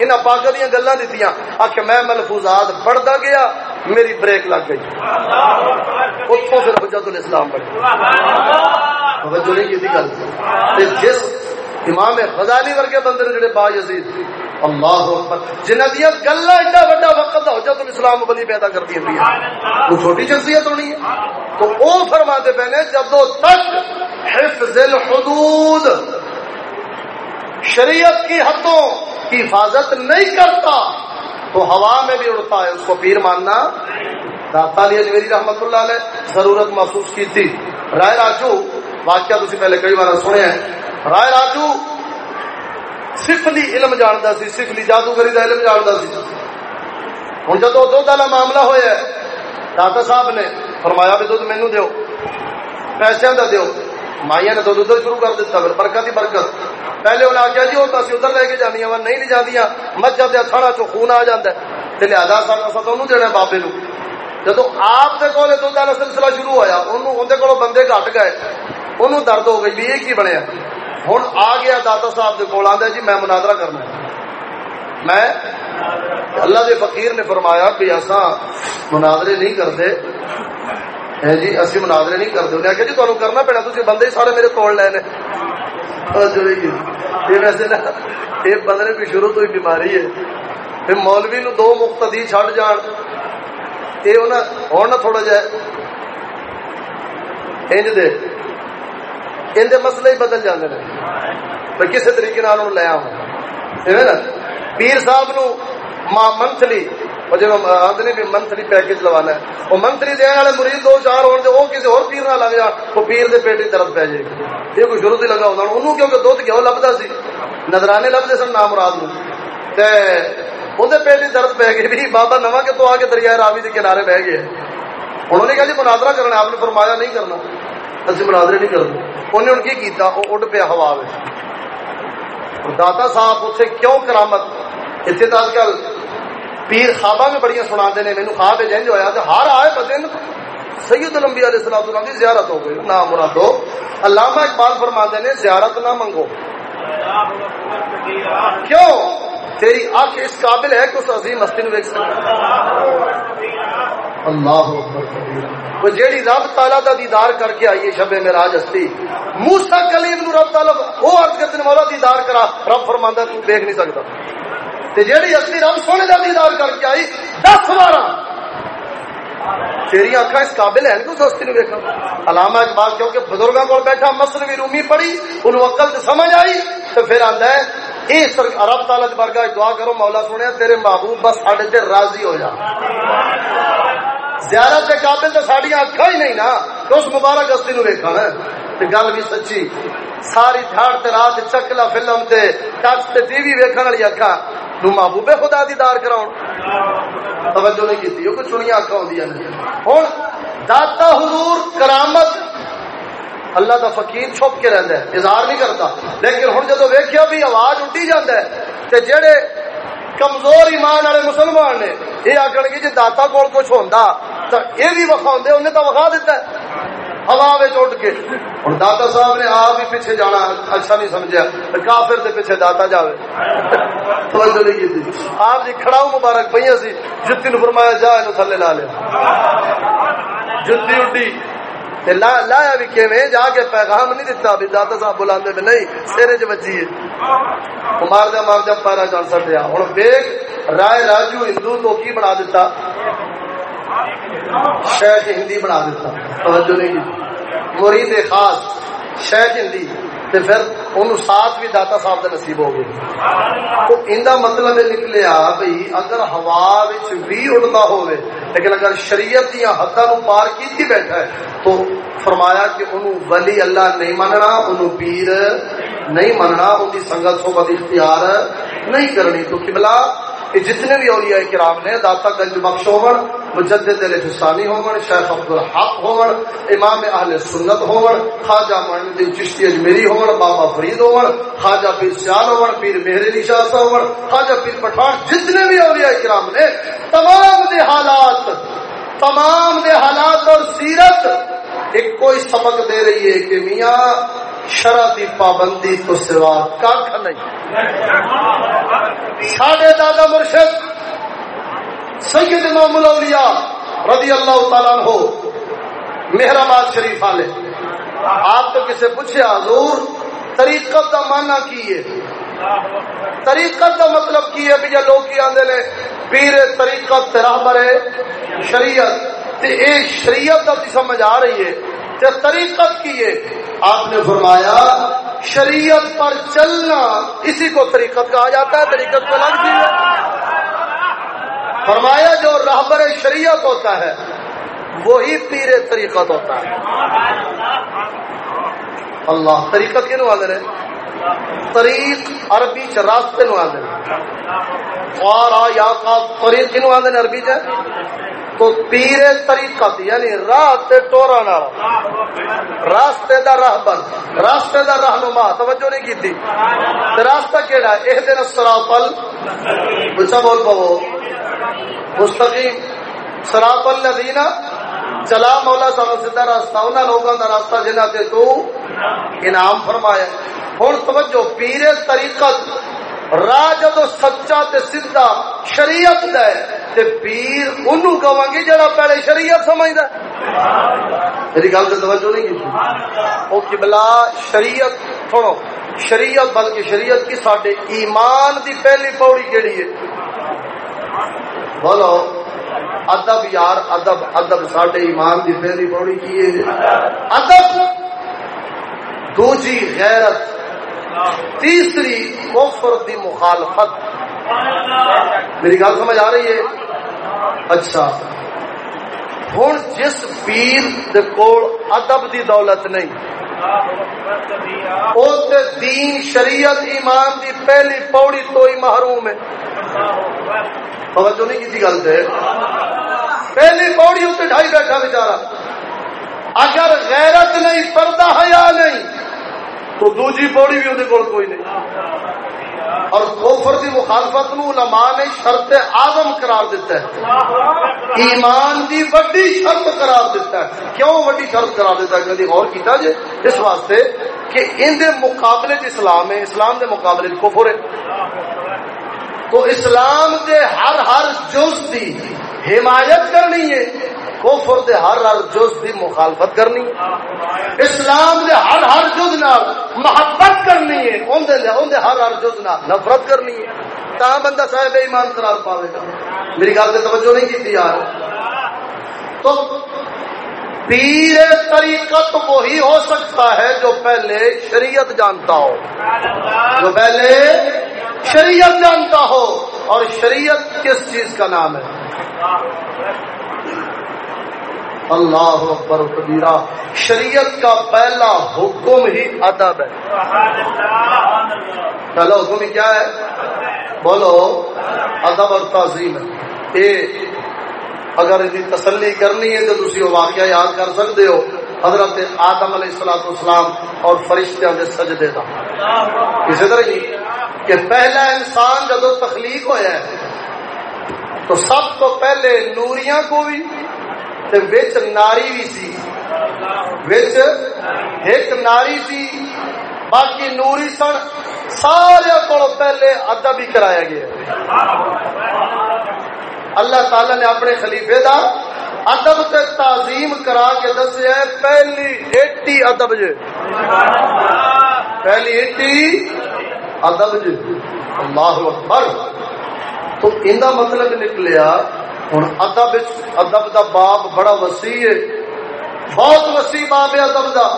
انہاں پاک دیاں گلاں دتیاں آکے میں ملفوظات پڑھدا گیا، میری بریک لگ گئی۔ اتوں پھر حجت الاسلام بڑھ توجہ نہیں کی گل۔ جس امام غزالی ورگے بندے نے جڑے با یزید اللہ اکبر۔ جنہ دیا گلا ایڈا بڑا وقت دا حجت الاسلام بلی پیدا کر دی ہوئی ہے۔ وہ چھوٹی شخصیت ہونی ہے۔ تو وہ فرما دے پہنے جدو تک حفظ الحدود شریعت کی حدوں کی حفاظت نہیں کرتا، تو ہوا میں بھی اڑتا ہے۔ اس کو پیر ماننا داتا علی میری رحمت اللہ علیہ ضرورت محسوس کی تھی۔ رائے راجو، واقعہ تھی پہلے کئی بار سنے ہیں۔ رائے راجو سفلی علم جانتا سی سفلی جادوگری کا علم جانتا سی۔ ہوں جب دھد والا معاملہ ہوا داتا صاحب نے فرمایا بھی دھد مینو دو پیسے کا دو مائیا نے دھد ادھر شروع کر دیتا پھر برکت ہی برکت۔ پہلے انہیں آخیا جی وہ تو ادھر لے کے جانی وا، نہیں لے جاتی مجھا دیا تھڑا چو خون آ جاتا ہے تو لہٰذا سا تو دینا بابے نو جب آپ کے کول دھد والا سلسلہ شروع ہوا اندر کو بندے گھٹ گئے۔ انہوں درد ہو گئی، بھی یہ کی بنیا۔ ہوں آ گیا داتا صاحب کے کول آدھا جی میں مناظرہ کرنا میں اللہ کے فقیر نے فرمایا کہ ایسا مناظرے نہیں کرتے۔ ہے جی اسی مناظرے نہیں کرتے۔ انہیں آخیا جی تمہیں کرنا پینا تھی بندے ہی سارے میرے توڑ لے نے۔ جی۔ یہ ویسے نا، یہ بندے بھی شروع تو ہی بیماری ہے۔ پھر مولوی نو دو مقتدی چھڑ جان۔ یہ ہوں نا تھوڑا جہ انج دے۔ اندر مسئلے ہی بدل جاتے ہیں کسی طریقے لے آ پیر صاحب نو ماں منتھلی جی آدھے بھی منتھلی پیکج لوانا ہے۔ وہ منتھلی دن والے مریض دو چار ہو وہ کسی اور پیر نہ لگ جا وہ پیر دے پیٹ کی درد پی جائے گی۔ یہ کوئی شروع سے لگا ہوتا انہوں کیونکہ دھد گیو لبتا سی نظرانے لبتے سن نام مراد نو۔ اندر پیٹ کی درد پی گئی بھی، بابا نواں کے تو آ کے دریا راوی کے کنارے بہ گئے۔ انہوں نے کہا جی مناظرہ کرنا آپ نے فرمایا نہیں کرنا۔ اسی مناظرے نہیں کرتے انہیں ان کی کیتا وہ اڈ پیا ہوا داتا صاحب اتنے کیوں کرامت اتنے تو اج کل پیر خوابہ میں بڑی سنا نے مینو خواب جنج ہوا تو ہر آئے بدن سید لمبی علیہ السلام السلام کی زیارت ہو گئی نہ مرادو علامہ اقبال فرما نے زیارت نہ منگو کیوں تیری آنکھ اس قابل ہے کہ اس عظیم ہستی نے دیکھ سکتا اللہ وہ جیڑی رب تالا دا دیدار کر کے آئیے شب میراج ہستی۔ موسا کلیم نو رب تالا وہ عرض کرتے مولا دیدار کرا۔ رب فرماندا تو دیکھ نہیں سکتا۔ تے جیڑی ہستی رب سونے دا دیدار کر کے آئی، دس بارہ۔ تیری اکھا اس قابل ہے کہ اس ہستی نو دیکھا علامہ اقبال کیونکہ بزرگوں کو بیٹھا مصنوی رومی پڑھی، انہوں عقل سمجھ آئی تو پھر آندا ہے اس رب تعالی بارگاہ دعا کرو، مولا سنیا تیرے محبوب بس ساڈے تے راضی ہو جا۔ زیارت کے قابل تو ساڈیاں اکھا ہی نہیں نا۔ اس مبارک ہستی نو ویکھا نا تے گل بھی سچی۔ ساری دھاڑ تے رات چکلا فلم تے ٹچ تے ٹی وی ویکھن والی اکھا نو محبوب خدا دیدار کراؤ توجہ نہیں کیتی او کچھ سنیاں اکھا ہوندیاں نے ہن داتا حضور کرامت اللہ دا فقیر چھپ کے رہتا ہے، اظہار نہیں کرتا۔ لیکن ہوں جدو ویکیا بھی آواز اٹھی جاتا ہے، تے جڑے کمزور ایمان والے مسلمان نے، یہ آخر گے جی داتا کول کچھ ہوتا تو یہ بھی وقا انہیں تو وقا دیتا ہے۔ ہوا اٹھ کے۔ ہوں داتا صاحب نے آپ ہی پیچھے جانا اچھا نہیں سمجھا کافر دے پیچھے داتا جاوے۔ توجہ نہیں کی آپ جی کھڑاؤ مبارک پہ سی، جتی نو فرمایا جا یہ تھلے لا لیا۔ جتی اڈی لایا بھی کیویں جا کے پیغام نہیں دتا بھی داتا صاحب بلاندے بھی نہیں، سیرے چ بچی ہے۔ کمار دا مار دا پارا جان سکیا ہن دیکھ رائے راجو ہندو تو کی بنا دیتا شیخ ہندی بنا دیتا توجہ نہیں کی مرید خاص شیخ ہندی؟ تے پھر انہوں ساتھ بھی داتا صاحب دا نصیب ہو گئی تو اندا مطلب نکلیا بھئی اگر ہوا وچ بھی اڑدا ہوے لیکن اگر شریعت دی حداں نو پار کیتی بیٹھا ہے، تو فرمایا کہ انہوں ولی اللہ نہیں مننا انہوں پیر نہیں مننا ان دی سنگت صحبت اختیار نہیں کرنی۔ تو قبلہ کہ جتنے بھی اولیاء کرام نے، داتا گنج بخش ہون مجدد الحسانی ہون شیخ عبد الحق ہون امام اہل سنت ہون خواجہ معین الدین چشتی اجمیری ہون بابا فرید ہون خواجہ پیر سیال ہون پیر مہر علی شاہ صاحب ہون خواجہ پیر پٹھان، جتنے بھی اولیاء کرام نے، تمام دے حالات، تمام دے حالات اور سیرت، ایک کوئی سبق دے رہی ہے کہ میاں شرح کی پابندی تو سوا کھ نہیں۔ ساڈے دادا مرشد سید امام الاولیاء رضی اللہ تعالیٰ ہو مہرآباد شریف والے۔ آپ تو کسے پوچھے، حضور، طریقت کا مانا کی ہے؟ طریقت کا مطلب کی ہے بھی لوگ کی آدھے نے، پیر طریقت راہ برے شریعت۔ تے اے شریعت کا سمجھ آ رہی ہے تے طریقت کی ہے آپ نے فرمایا، شریعت پر چلنا اسی کو طریقت کہا جاتا ہے، طریقت کو الگ چیز ہے۔ فرمایا، جو رہبر شریعت ہوتا ہے، وہی پیر طریقت ہوتا ہے۔ اللہ طریقت کیوں والے طریق عربی چ راستے نو آدھے یا کا طریق کیوں آدھے عربی چ۔ تو پیر طریقت یعنی راہ تے ٹورا نال راستے دا راہبر راستے دا رہنما، توجہ نہیں کیتی تے راستہ کیڑا؟ ہے اهدنا الصراط بچا بول پاو مستقیم۔ صراط الذین چلا مولا سانو سیدھا راستہ، انہاں لوکاں دا راستہ جنہاں تے تو انعام فرمایا۔ ہن توجہ، پیر طریقت راہ جدو سچا تے سیدھا شریعت دا ہے تے پیر اونوں کہاں گے جڑا پہلے شریعت سمجھدا میری گل تے توجہ نہیں کی او قبلہ شریعت، سنو، شریعت بلکہ شریعت کی ساڈے ایمان دی پہلی پوڑی کیڑی ہے؟ بولو، ادب یار، ادب ادب ساڈے ایمان دی پہلی پوڑی کی ہے؟ ادب! دوجی غیرت، تیسری کفر دی مخالفت۔ میری گل سمجھ آ رہی ہے؟ اچھا۔ ہوں جس پیر کول ادب دی دولت نہیں دین شریعت ایمان دی پہلی پوڑی تو ہی محروم ہے۔ توجہ نہیں کی گل سے پہلی پوڑی اتنے ڈھائی بیٹھا بچارا اگر غیرت نہیں، پردہ حیا نہیں، تو دوجی پوڑی بھی وہ کوئی نہیں۔ اور کوفر کی مخالفت نو علماء نے شرط آزم قرار دیتا ہے۔ ایمان دی وڈی شرط قرار دیتا ہے۔ کیوں وڈی شرط قرار دیتا ہے؟ کدی غور کیتا جے۔ اس واسطے کہ ان دے مقابلے اسلام ہے، اسلام دے مقابلے کفر ہے۔ تو اسلام دے ہر ہر جز دی حمایت کرنی ہے، کفر دے ہر ہر جز دی مخالفت کرنی ہے۔ اسلام دے ہر ہر جز نال محبت کرنی ہے ان دے ان دے ہر ہر جز نال نفرت کرنی ہے۔ تا بندہ صاحب ایمان قرار پاوے گا۔ میری گل تے توجہ نہیں کیتی یار۔ تو پیر طریقت وہی ہو سکتا ہے جو پہلے شریعت جانتا ہو۔ جو پہلے شریعت جانتا ہو اور شریعت کس چیز کا نام ہے؟ اللہ اکبر کبیرہ، شریعت کا پہلا حکم ہی ادب ہے۔ پہلا حکم ہی کیا ہے؟ بولو، ادب اور تعظیم ہے۔ اگر تسلی کرنی ہے تو تھی وہ واقعہ یاد کر سکتے ہو۔ حضرت آدم علیہ السلام اسلام اور فرشتوں کے سجدے کا کسی طرح ہی کہ پہلا انسان جدو تخلیق ہوا ہے، تو سب تو پہلے نوریاں کو بھی تے وچ ناری بھی سی۔ وچ ایک ناری سی، باقی نوری سن سارے کو پہلے ادب ہی کرایا گیا۔ اللہ تعالی نے اپنے خلیفے دا ادب تے تعظیم کرا کے دسیا پہلی ایٹی ادب جے۔ پہلی ایٹی ادب جے۔ اللہ اکبر۔ تو ان مطلب نکلیا ہوں ادب ادب دا باب بڑا وسیع ہے۔ بہت وسیع باب ہے ادب دا۔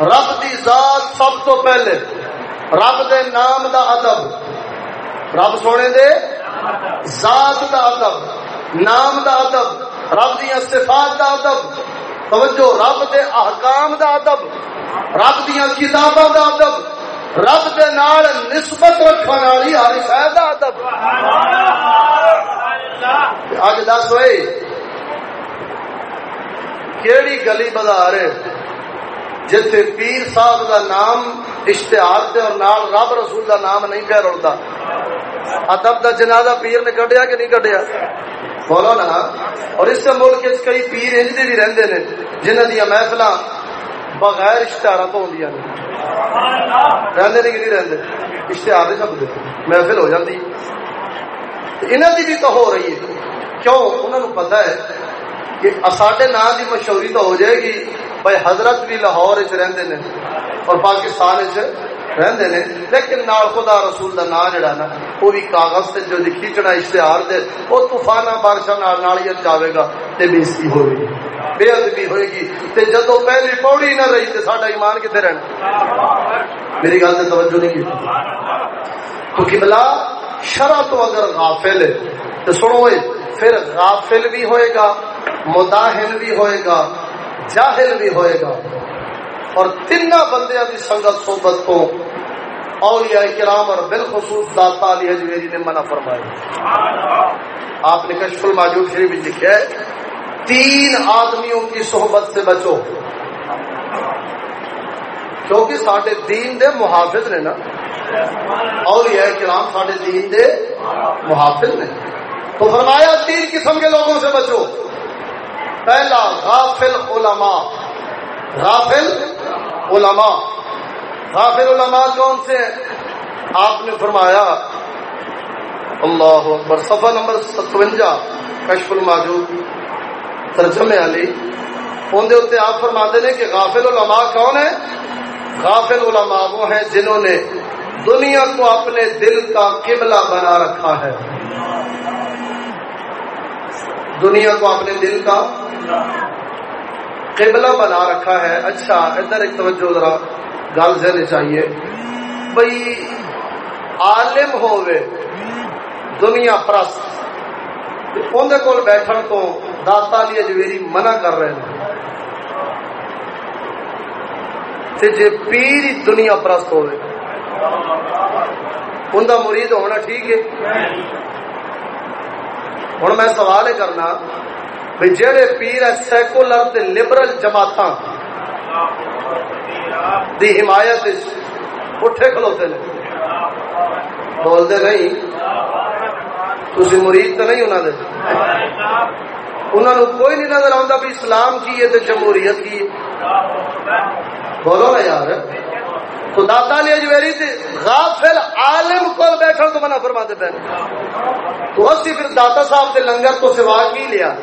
رب دی ذات سب تو پہلے۔ رب دے نام دا ادب۔ رب سونے دے؟ ذات دا ادب۔ نام دا ادب۔ رب دیا صفات دا ادب، توجہ، رب دے احکام دا ادب، رب دیا کتاباں دا ادب، رب دے نال نسبت رکھنے والی ہر شاید دا ادب۔ اج دس ہوئے، کیڑی گلی بازار ہے جتھے پیر صاحب دا نام اشتہار تے اور نال رب رسول دا نام نہیں پہ رڑتا ادب دا جنازہ پیر نے کڈیا کہ نہیں کڈیا؟ بولو نا اور اس ملک کئی پیر انجدے بھی رہندے نے جنہ دیا محفل بغیر اشتہار تو ہوں رہندے نہیں کہ نہیں رہندے؟ اشتہار دے سب دے۔ محفل ہو جاتی انہوں کی بھی تو ہو رہی ہے۔ کیوں؟ انہوں نے پتا ہے کہ ساڈے نا کی مشہوری تو ہو جائے گی بھائی حضرت بھی لاہور چ اور پاکستان چ رہندے نے۔ لیکن نال خدا رسول دا نام جڑا نا وہ بھی کاغذ تے جو کھینچنا اشتہار دے، وہ طوفان بارشاں نالیت جاوے گا تے بےزتی ہوے گی۔ بے ادبی ہوئے گی۔ تے جدو پہلی پوڑی نہ رہی تے ساڈا ایمان کتے رہنا؟ میری گل تے توجہ نہیں کی۔ تو قبلہ شرع تو اگر غافل ہے تو سنو پھر غافل بھی ہوئے گا مداہن بھی ہوئے گا، جاہل بھی ہوئے گا۔ اور تین بندیاں کی سنگت صحبت کو اولیاء کرام اور بالخصوص داتا علی حجویری نے منع فرمایا آپ نے کشف الماجود شریف میں لکھا ہے، تین آدمیوں کی صحبت سے بچو۔ کیونکہ سارے دین دے محافظ نے نا، اولیاء کرام سارے دین دے محافظ نے۔ تو فرمایا، تین قسم کے لوگوں سے بچو۔ پہلا، غافل علماء۔ غافل علماء۔ غافل علماء کون سے آپ نے فرمایا، اللہ اکبر، صفحہ نمبر ستوجا کشف الماجود ترجمے علی۔ اندر اتنے آپ فرماتے ہیں کہ غافل علماء کون ہے غافل علماء وہ ہیں جنہوں نے دنیا کو اپنے دل کا قبلہ بنا رکھا ہے۔ دنیا کو اپنے دل کا قبلہ بنا رکھا ہے۔ اچھا ادھر ایک توجہ ذرا۔ گل سے چاہیے۔ بھائی عالم ہوئے دنیا پرست۔ اندر کول بیٹھن تو داتا لی اجویری منع کر رہے ہیں۔ تے جی پیری دنیا پرست ہوئے ان کا مرید ہونا ٹھیک ہے؟ ہوں میں سوال کرنا بھی جہے پیر ہے سیکولر تے لبرل جماعت دی حمایت اٹھے کھلوتے ہیں بولتے نہیں۔ تھی مرید تو نہیں انہوں نے انہوں نے کوئی نہیں نظر آتا بھی اسلام کی ہے تو جمہوریت کی ہے۔ بولو نا یار۔ تو داتا نے اجویری تھی غافل عالم کو بیٹھا تو منع فرما دیتے ہیں تو اسی پھر داتا صاحب کے لنگر تو سوا کی لیا؟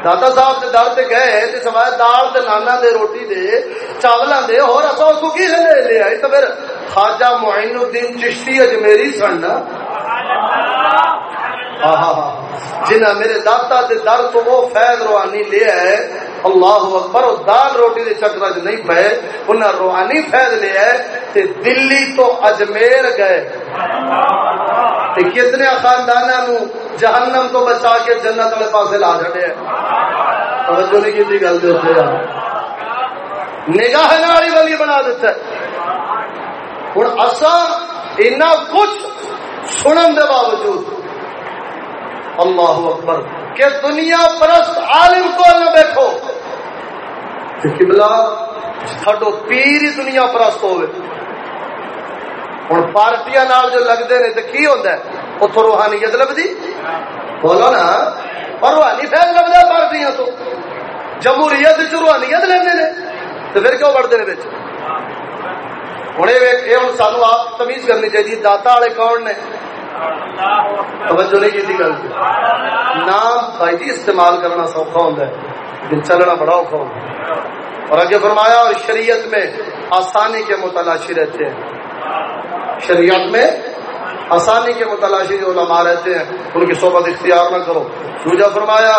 دادا صاحب کے در سے گئے تے سوائے دال تے نانا دے روٹی دے چاولاں دے اور اساں اس کو کی لے لے آئے تے پھر خواجہ معین الدین چشتی اجمیری سن جنہ میرے داتا دے در تو وہ فیض روحانی لیا ہے اللہ اکبر، اور دال روٹی دے چکر چ نہیں پے انہیں روحانی فیض لیا ہے تے دلی تو اجمیر گئے۔ تے کتنے خاندانہ نو جہنم تو بچا کے جنت والے پاسے لا چڑے توجہ نہیں کی گل دے نگاہ ناری والی بنا دیتا ہے۔ ہوں اصا اتنا کچھ سنن دے باوجود اللہ اکبر کہ دنیا پرست عالم کو نہ بیٹھو قبلہ سڈو پیر ہی دنیا پرست ہوئے۔ ہوں پارٹیاں جو لگتے ہیں تو کی ہوتا ہے؟ اتو روحانیت لبھی بولو نا اور روحانی فیل لگتا ہے پارٹیاں تو۔ جمہوریت روحانیت لینے تو پھر کیوں بڑھتے ہیں ہوں یہ ہوں سانو آپ تمیز کرنی چاہیے داتا والے کون نے توجہ نہیں کی گل نام بھائی جی استعمال کرنا سوکھا ہوتا ہے چلنا بڑا اوکھا ہوتا ہے اور آگے فرمایا اور شریعت میں آسانی کے متلاشی رہتے ہیں شریعت میں آسانی کے متلاشی جو علماء رہتے ہیں ان کی صحبت اختیار نہ کرو دوجا فرمایا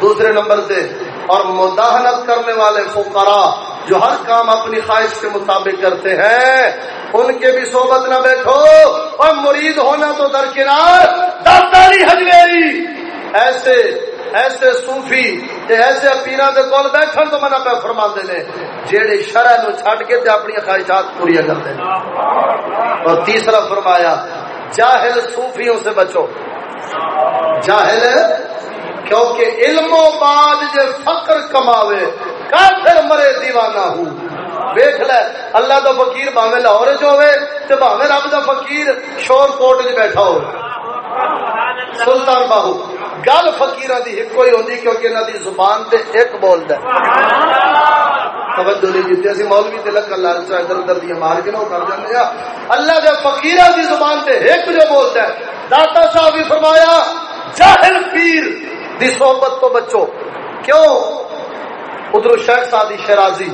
دوسرے نمبر سے اور مداحنت کرنے والے فقراء جو ہر کام اپنی خواہش کے مطابق کرتے ہیں، ان کے بھی صحبت نہ بیٹھو۔ اور مرید ہونا تو درکنار دفتاری حجویری۔ ایسے ایسے صوفی ایسے پیرا کے کول بیٹھن تو منا پہ فرما دے جیڑے شرح نو چھڈ کے تے اپنی خواہشات پوری کرتے ہیں۔ اور تیسرا فرمایا، جاہل صوفیوں سے بچو۔ جاہل کیونکہ علم و بعد جے فقر کماوے، کافر مرے دیوانہ ہوں۔ ویکھ لے، اللہ دا فقیر باویں لاہور چ ہوے تے باویں رب دا فقیر شور کوٹ وچ بیٹھا ہو۔ سلطان باہو، گل فقیراں دی ایک کوئی ہوندی کیونکہ انہاں دی زبان تے ایک بولدا ہے۔ توجہ نہیں دیتے اسی مولوی تے لکھ لال چا ادھر ادھر دی مار کے نہ کر جاندے ہیں اللہ دے فقیراں دی زبان تے ایک جو بولدا ہے، داتا صاحب بھی فرمایا، جاہل پیر۔ دی صحبت تو بچو۔ کیوں؟ ادھر شیخ سادی شرازی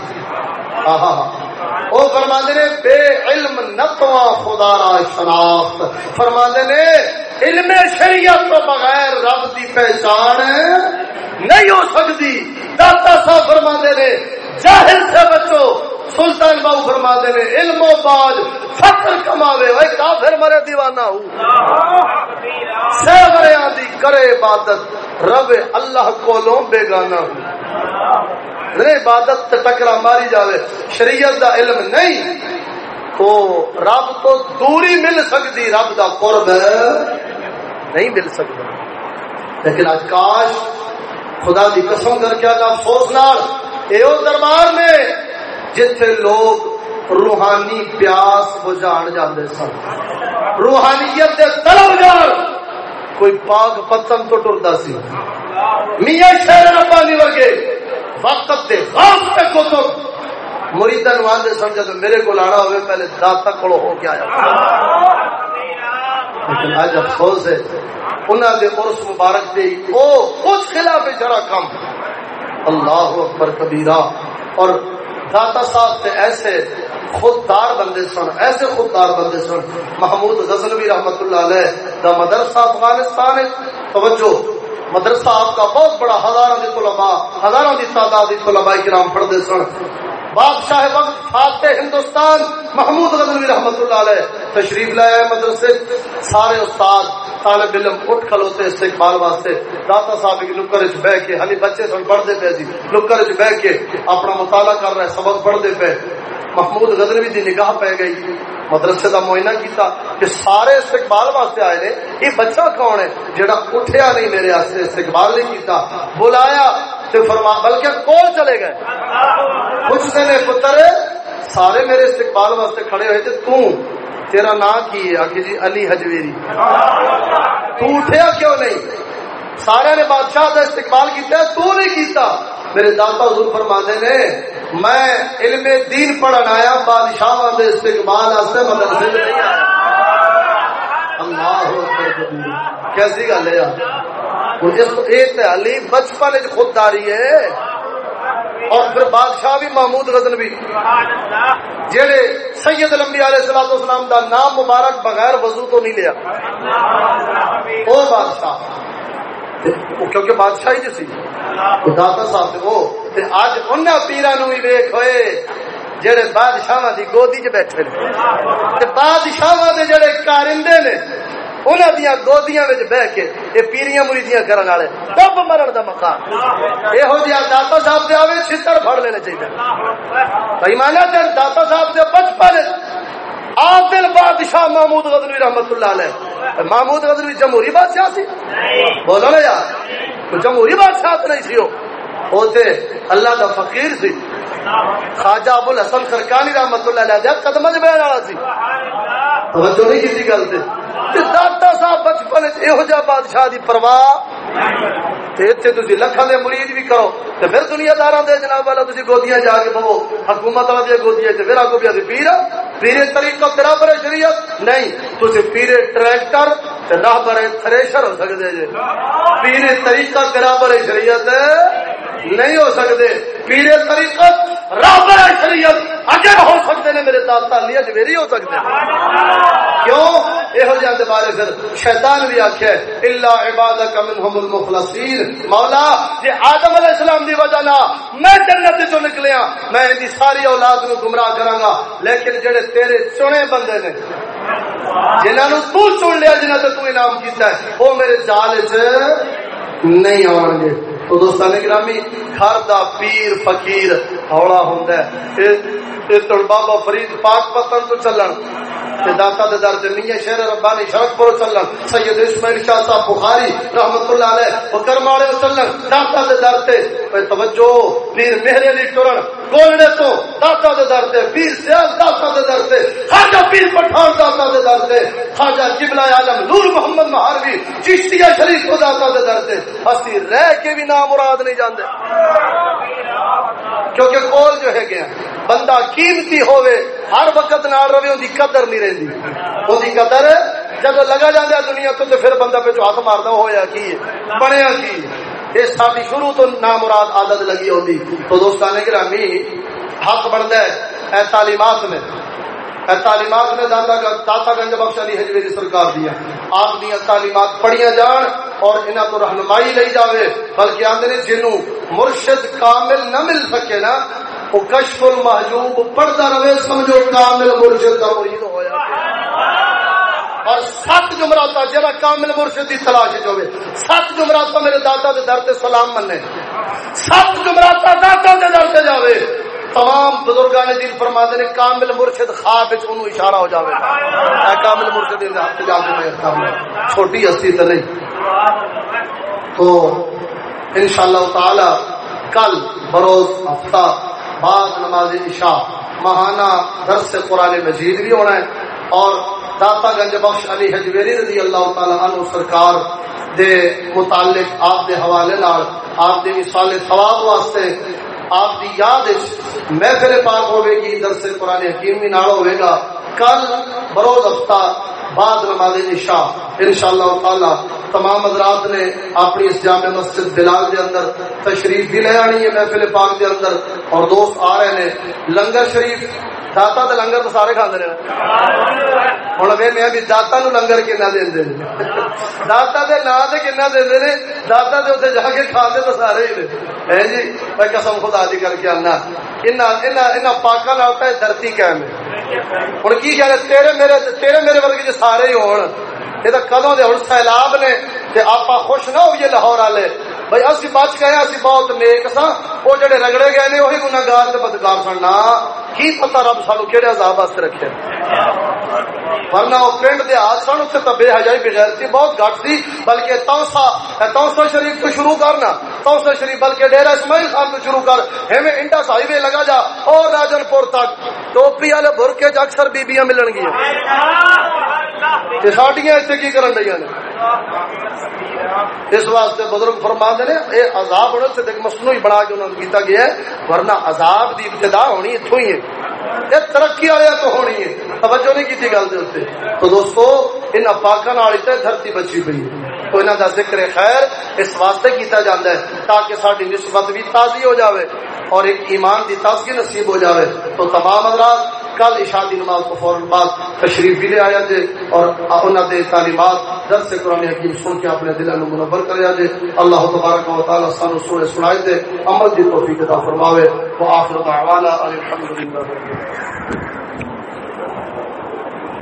وہ فرما نے، بے علم نتواں خدا را شناخت۔ فرما نے، علم شریعت تو بغیر رب دی پہچان نہیں ہو سکتی۔ داتا صاحب فرما نے، جاہل سے بچو۔ سلطان باؤ فرما دے نے علم و باج، فخر کماوے وہ کافر مرے دیوانہ ہوں سہ مرے آدھی کرے عبادت، رب اللہ کو لوں بے گانا عبادت تے ٹکرا ماری جاوے، شریعت دا علم نہیں، تو رب تو دوری مل سکتی، رب دا قرب نہیں مل سکتا۔ لیکن آج کاش خدا دی قسم کر کے افسوس نال دربار میں جتھے لوگ روحانی پیاس بجان جاندے سن روحانیت دے طلب جان کوئی پاک پتن تو ٹرتا سی میاں شہر ربانی ورگے وقت دے غاز پہ کتب مریدہ نوان دے سن جب میرے کو لانا ہوئے پہلے داتا کڑو ہو کے آیا لیکن آج افسوس ہے انہوں نے عرص مبارک دے او کچھ خلاف جرا کم اللہ اکبر کبیرہ اور داتا صاحب تے ایسے خوددار بندے سن، ایسے خوددار بندے سن۔ محمود غزنوی رحمت اللہ علیہ دا مدرسہ افغانستان توجہ، مدرسہ آپ کا بہت بڑا ہزاروں کی طلباء ہزاروں کی تعداد طلباء کرام پڑھتے سن۔ بادشاہ وقت فاتح ہندوستان، محمود غزنوی رحمت اللہ علیہ، تشریف لائے مدرسے، سارے استاد، طالب علم اٹھ کھلوتے استقبال واسطے۔ داتا صاحب کی نکر چ بہ کے ہلی بچے سن پڑھتے پے جی۔ نکر چ بہ کے اپنا مطالعہ کر رہے سبق پڑھتے پے محمود غزنوی دی نگاہ پہ گئی۔ مدرسے دا معائنہ کیتا کہ سارے استقبال واسطے آئے نے، یہ بچہ کون ہے جڑا اٹھیا نہیں میرے واسطے استقبال نہیں کیتا؟ بلایا تے فرما، بلکہ کول چلے گئے۔ پوچھتے نے پتر، سارے میرے استقبال واسطے کھڑے ہوئے تھے تو، تیرا نام کی ہے؟ آخر جی علی حجویری۔ تو اٹھیا کیوں نہیں؟ سارے نے بادشاہ کا استقبال کیتا ہے تو نہیں کیتا میرے داتا حضور فرما نے میں علم دین پڑھن آیا بادشاہ دے استقبال واسطے مدرسے نہیں آیا اللہ کیسی گل ہے علی بچپن خودداری ہے اور پھر بادشاہ بھی محمود غزن بھی جہے سید لمبی علیہ السلام اسلام دا نام مبارک بغیر وضو تو نہیں لیا وہ بادشاہ کیونکہ بادشاہی جو سی داتا صاحب سے وہ اج ان پیرا نو بھی ویخ ہوئے جڑے بادشاہ دی گودی چ بیٹھے بادشاہ دے جڑے کارندے نے انہوں دیا گودیاں بہ کے یہ پیریاں مریدیاں کرنے والے دب مرن کا مقام یہو جہاں داتا صاحب سے آئے چھتر لینے چاہیے بھائی مانا داتا صاحب بچپن عادل بادشاہ محمود غزنوی رحمت اللہ علیہ۔ محمود غزنوی جمہوری بادشاہ سی؟ بولو نا یار۔ جمہوری بادشاہ تو نہیں سی وہ اللہ کا فقیر سی۔ خواجہ ابو الحسن سرکانی رحمت اللہ علیہ قدم چ بہن والا سی۔ توجہ نہیں کی گل سے داتا صاحب بچپن یہو جہ بادشاہ دی پرواہ۔ اتنے لکھان دے مرید بھی کرو۔ تو پھر دنیا دار دے جناب والا تھی گودیاں جا کے بہو حکومت والا دیا گودیاں پھر آگو بھی پیر۔ پیرے طریقہ برابر ہے شریعت نہیں۔ تھی پیرے ٹریکٹر راہ تھریشر ہو سکتے جی۔ پیرے طریقہ برابر شریعت نہیں ہو سکتے۔ پیرے طریقت رابر شریعت۔ اگر ہو سکتے نے میرے داتا لیا جویری ہو سکتے کیوں؟ یہ جاتے بارے پھر شیطان بھی آخیا اللہ عبادت منہم المخلصین مولا یہ آدم علیہ السلام دی وجہ نہ میں جنت جو نکلیا، میں دی ساری اولاد نو گمراہ کراں گا، لیکن جڑے تیرے چنے بندے نے، جنہاں نو تو چن لیا، جنہاں تو انعام کیتا ہے، وہ میرے جال وچ نہیں آون گے تو دوستان گرامی گھر دا پیر فقیر ہولا ہوندا ہے۔ اے بابا فرید پاک پتن تو چلن، تے داتا دے در تے میاں شہر ربانی شرک پور چلن، سید اسماعیل شاہ صاحب بخاری رحمتہ اللہ علیہ او کرم والے چلن، داتا دے در تے اے توجہ، پیر مہر علی ٹرن گولڑے تو داتا دے در تے، پیر سیال داتا دے در تے، خواجہ پیر پٹھان داتا دے در تے، خواجہ قبلہ عالم نور محمد مہاروی، چشتیہ شریف کو داتا دے در تے، اسی رہ کے بھی نام مراد نہیں جاندے۔ کیونکہ کول جو ہے گیا، بندہ قیمتی ہوئے ہر وقت نال رہے ان کی قدر نہیں رہتی ان کی قدر جب لگا جاتا دنیا تو پھر بندہ پہ ہاتھ مارتا ہوا کی؟ ہے بنیا کی؟ یہ ساری شروع تو نامراد عادت لگی ہوتی تو دوستان گرامی حق بنتا ہے، اے تعلیمات میں، اے تعلیمات میں داتا داتا گنج بخش علی حجویری سرکار دیا آپ دیا تعلیمات پڑھیا جان اور انہاں تو رہنمائی لئی جاوے، بلکہ آندے نے جنوں مرشد کامل نہ مل سکے نا وہ کشف المحجوب پڑھتا رہے سمجھو، کامل مرشد کا مرید ہویا۔ اور سات جمراتا جرا کامل مرشد کی تلاش جو سات جمراتا میرے دادا دے در سے سلام منے سات جمراتا دادا دے در سے جاوے۔ تمام بزرگان نے دل فرما نے کامل مرشد خواب وچ اشارہ ہو جاوے۔ اے کامل مرشد چھوٹی ہستی تے نہیں۔ تو انشاءاللہ تعالی کل بروز ہفتہ بعد نماز عشاء، ماہانہ، درس قرآن مجید بھی ہونا ہے۔ اور داتا گنج بخش علی حجویری رضی اللہ تعالی عنہ سرکار دے متعلق آپ دے حوالے نال آپ دے مثال ثواب واسطے آپ دی یاد محفل پاک ہوے گی، درس قرآن حکیم بھی نال ہوے گا۔ کل بروز ہفتہ بعد نماز عشاء، انشاءاللہ تعالی تمام حضرات نے اپنی اس جامع مسجد بلال کے اندر تشریف بھی لے آنی ہے محفل پاک دے اندر اور دوست آ رہے ہیں، لنگر شریف داتا تو لنگر تو سارے کھانے رہے ہوں میں میں داتا نو لنگر کنا دے داتا دے نا دے کنا دے داتا دے اتنے جا کے کھانے تو سارے ہی نے جی میں قسم خدا دی کر کے آنا ان پاکا دھرتی قائم ہے ہوں کی کہہ رہے تیرے میرے تیرے میرے ورگے جی سارے ہی ہون یہ تو کدوں دے ہوں سیلاب آپ خوش نہ ہوئیے لاہور والے۔ بھائی اسی بچ گئے اسی بہت نیک سا۔ وہ جڑے رگڑے گئے نے وہی گناگار تے بدکار سن۔ نہ کی پتہ رب سانو کہڑے عذاب واسطے رکھے؟ ورنہ وہ پنڈ دے ہاتھ سن بے بہت گھٹ تھی بلکہ توسا توسا شریف تو شروع کرنا توسا شریف بلکہ ڈیرا اسماعیل خان تو شروع کر۔ ہمیں انڈس ہائی وے لگا جا۔ اور راجن پور تک۔ ٹوپی والے برکے چ اکثر بیبیاں ملن گیا ساڈیاں اتنے کی کرن رہی نے؟ اس واسطے بزرگ فرما نے یہ عذاب ہونے سے دیکھ مصنوعی بنا کے انہوں نے کیتا گیا ہے، ورنہ عذاب دی ابتدا ہونی اتوں ہی ہے۔ یہ ترقی والے تو ہونی ہے۔ توجہ نہیں کی گل دے تو دوستو، ان افاقہ والی تے دھرتی بچی پئی تو انہوں کا ذکر خیر اس واسطے کیتا جاتا ہے تاکہ ساری نسبت بھی تازی ہو جاوے اور ایک ایمان دی تازگی نصیب ہو جاوے۔ تو تمام حضرات کل اشادی نماز کو فوراً بعد تشریف بھی لے آیا جے اور انہوں نے تعلیمات درس قرآن حکیم سن کے اپنے دلوں میں منور کریا جے اللہ تبارک و تعالی سانو سنے سنائے دے عمل دی توفیق عطا فرماوے۔ وہ آخر دعوانا الحمدللہ